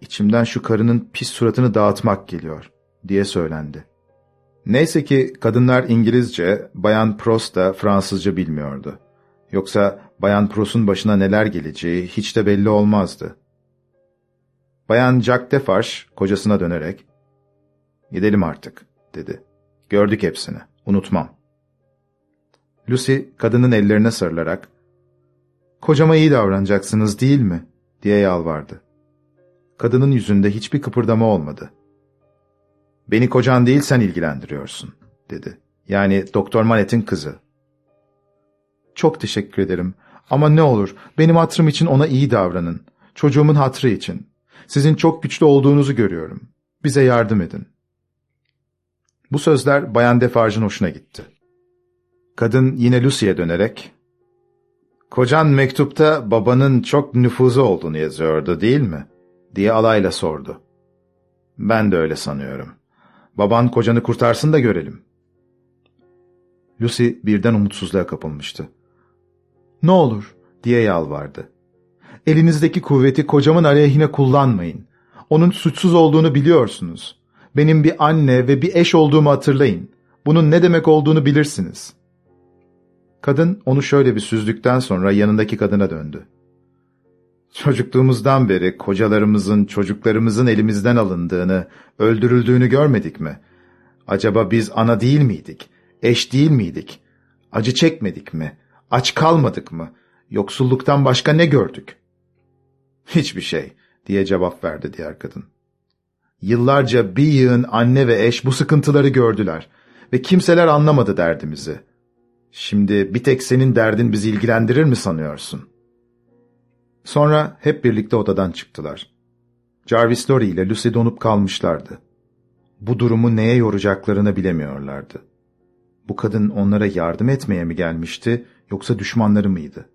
''İçimden şu karının pis suratını dağıtmak geliyor.'' diye söylendi. Neyse ki kadınlar İngilizce, Bayan Prost da Fransızca bilmiyordu. Yoksa Bayan Prost'un başına neler geleceği hiç de belli olmazdı. Bayan Jack Defarge kocasına dönerek, ''Gidelim artık.'' dedi. ''Gördük hepsini. Unutmam.'' Lucy kadının ellerine sarılarak, ''Kocama iyi davranacaksınız değil mi?'' diye yalvardı. Kadının yüzünde hiçbir kıpırdama olmadı. ''Beni kocan değil sen ilgilendiriyorsun.'' dedi. Yani Doktor Manet'in kızı. ''Çok teşekkür ederim. Ama ne olur benim hatırım için ona iyi davranın. Çocuğumun hatrı için. Sizin çok güçlü olduğunuzu görüyorum. Bize yardım edin. Bu sözler Bayan Defarge'ın hoşuna gitti. Kadın yine Lucy'ye dönerek, ''Kocan mektupta babanın çok nüfuzu olduğunu yazıyordu değil mi?'' diye alayla sordu. ''Ben de öyle sanıyorum. Baban kocanı kurtarsın da görelim.'' Lucy birden umutsuzluğa kapılmıştı. ''Ne olur?'' diye yalvardı. Elinizdeki kuvveti kocamın aleyhine kullanmayın. Onun suçsuz olduğunu biliyorsunuz. Benim bir anne ve bir eş olduğumu hatırlayın. Bunun ne demek olduğunu bilirsiniz. Kadın onu şöyle bir süzdükten sonra yanındaki kadına döndü. Çocukluğumuzdan beri kocalarımızın, çocuklarımızın elimizden alındığını, öldürüldüğünü görmedik mi? Acaba biz ana değil miydik? Eş değil miydik? Acı çekmedik mi? Aç kalmadık mı? Yoksulluktan başka ne gördük? Hiçbir şey, diye cevap verdi diğer kadın. Yıllarca bir yığın anne ve eş bu sıkıntıları gördüler ve kimseler anlamadı derdimizi. Şimdi bir tek senin derdin bizi ilgilendirir mi sanıyorsun? Sonra hep birlikte odadan çıktılar. Jarvis Lorry ile Lucy donup kalmışlardı. Bu durumu neye yoracaklarını bilemiyorlardı. Bu kadın onlara yardım etmeye mi gelmişti yoksa düşmanları mıydı?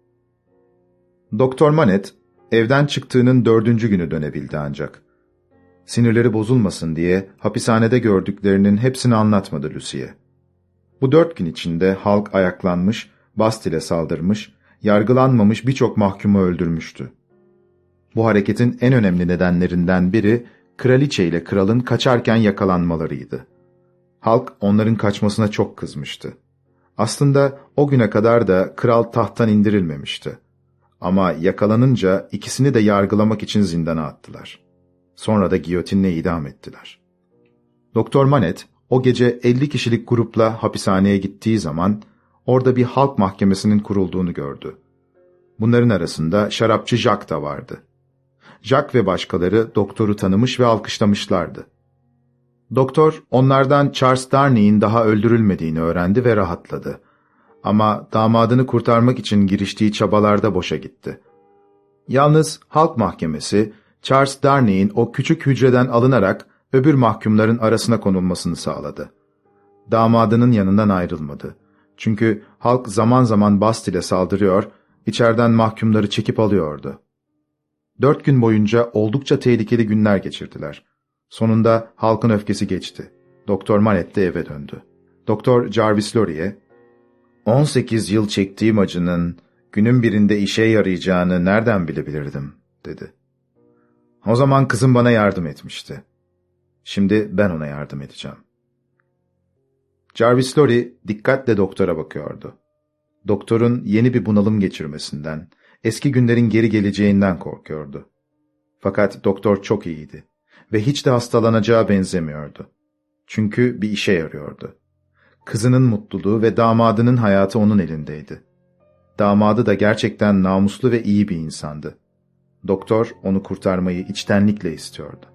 Doktor Manet Evden çıktığının dördüncü günü dönebildi ancak. Sinirleri bozulmasın diye hapishanede gördüklerinin hepsini anlatmadı Lucy'ye. Bu dört gün içinde halk ayaklanmış, Bastil'e saldırmış, yargılanmamış birçok mahkumu öldürmüştü. Bu hareketin en önemli nedenlerinden biri, kraliçe ile kralın kaçarken yakalanmalarıydı. Halk onların kaçmasına çok kızmıştı. Aslında o güne kadar da kral tahttan indirilmemişti. Ama yakalanınca ikisini de yargılamak için zindana attılar. Sonra da giyotinle idam ettiler. Doktor Manet o gece 50 kişilik grupla hapishaneye gittiği zaman orada bir halk mahkemesinin kurulduğunu gördü. Bunların arasında şarapçı Jack da vardı. Jack ve başkaları doktoru tanımış ve alkışlamışlardı. Doktor onlardan Charles Darnay'in daha öldürülmediğini öğrendi ve rahatladı. Ama damadını kurtarmak için giriştiği çabalarda boşa gitti. Yalnız halk mahkemesi, Charles Darnay'in o küçük hücreden alınarak öbür mahkumların arasına konulmasını sağladı. Damadının yanından ayrılmadı. Çünkü halk zaman zaman Bastil'e saldırıyor, içeriden mahkumları çekip alıyordu. Dört gün boyunca oldukça tehlikeli günler geçirdiler. Sonunda halkın öfkesi geçti. Doktor Manet eve döndü. Doktor Jarvis Lorry'e, 18 yıl çektiğim acının günün birinde işe yarayacağını nereden bilebilirdim, dedi. O zaman kızım bana yardım etmişti. Şimdi ben ona yardım edeceğim. Jarvis Lorry dikkatle doktora bakıyordu. Doktorun yeni bir bunalım geçirmesinden, eski günlerin geri geleceğinden korkuyordu. Fakat doktor çok iyiydi ve hiç de hastalanacağı benzemiyordu. Çünkü bir işe yarıyordu. Kızının mutluluğu ve damadının hayatı onun elindeydi. Damadı da gerçekten namuslu ve iyi bir insandı. Doktor onu kurtarmayı içtenlikle istiyordu.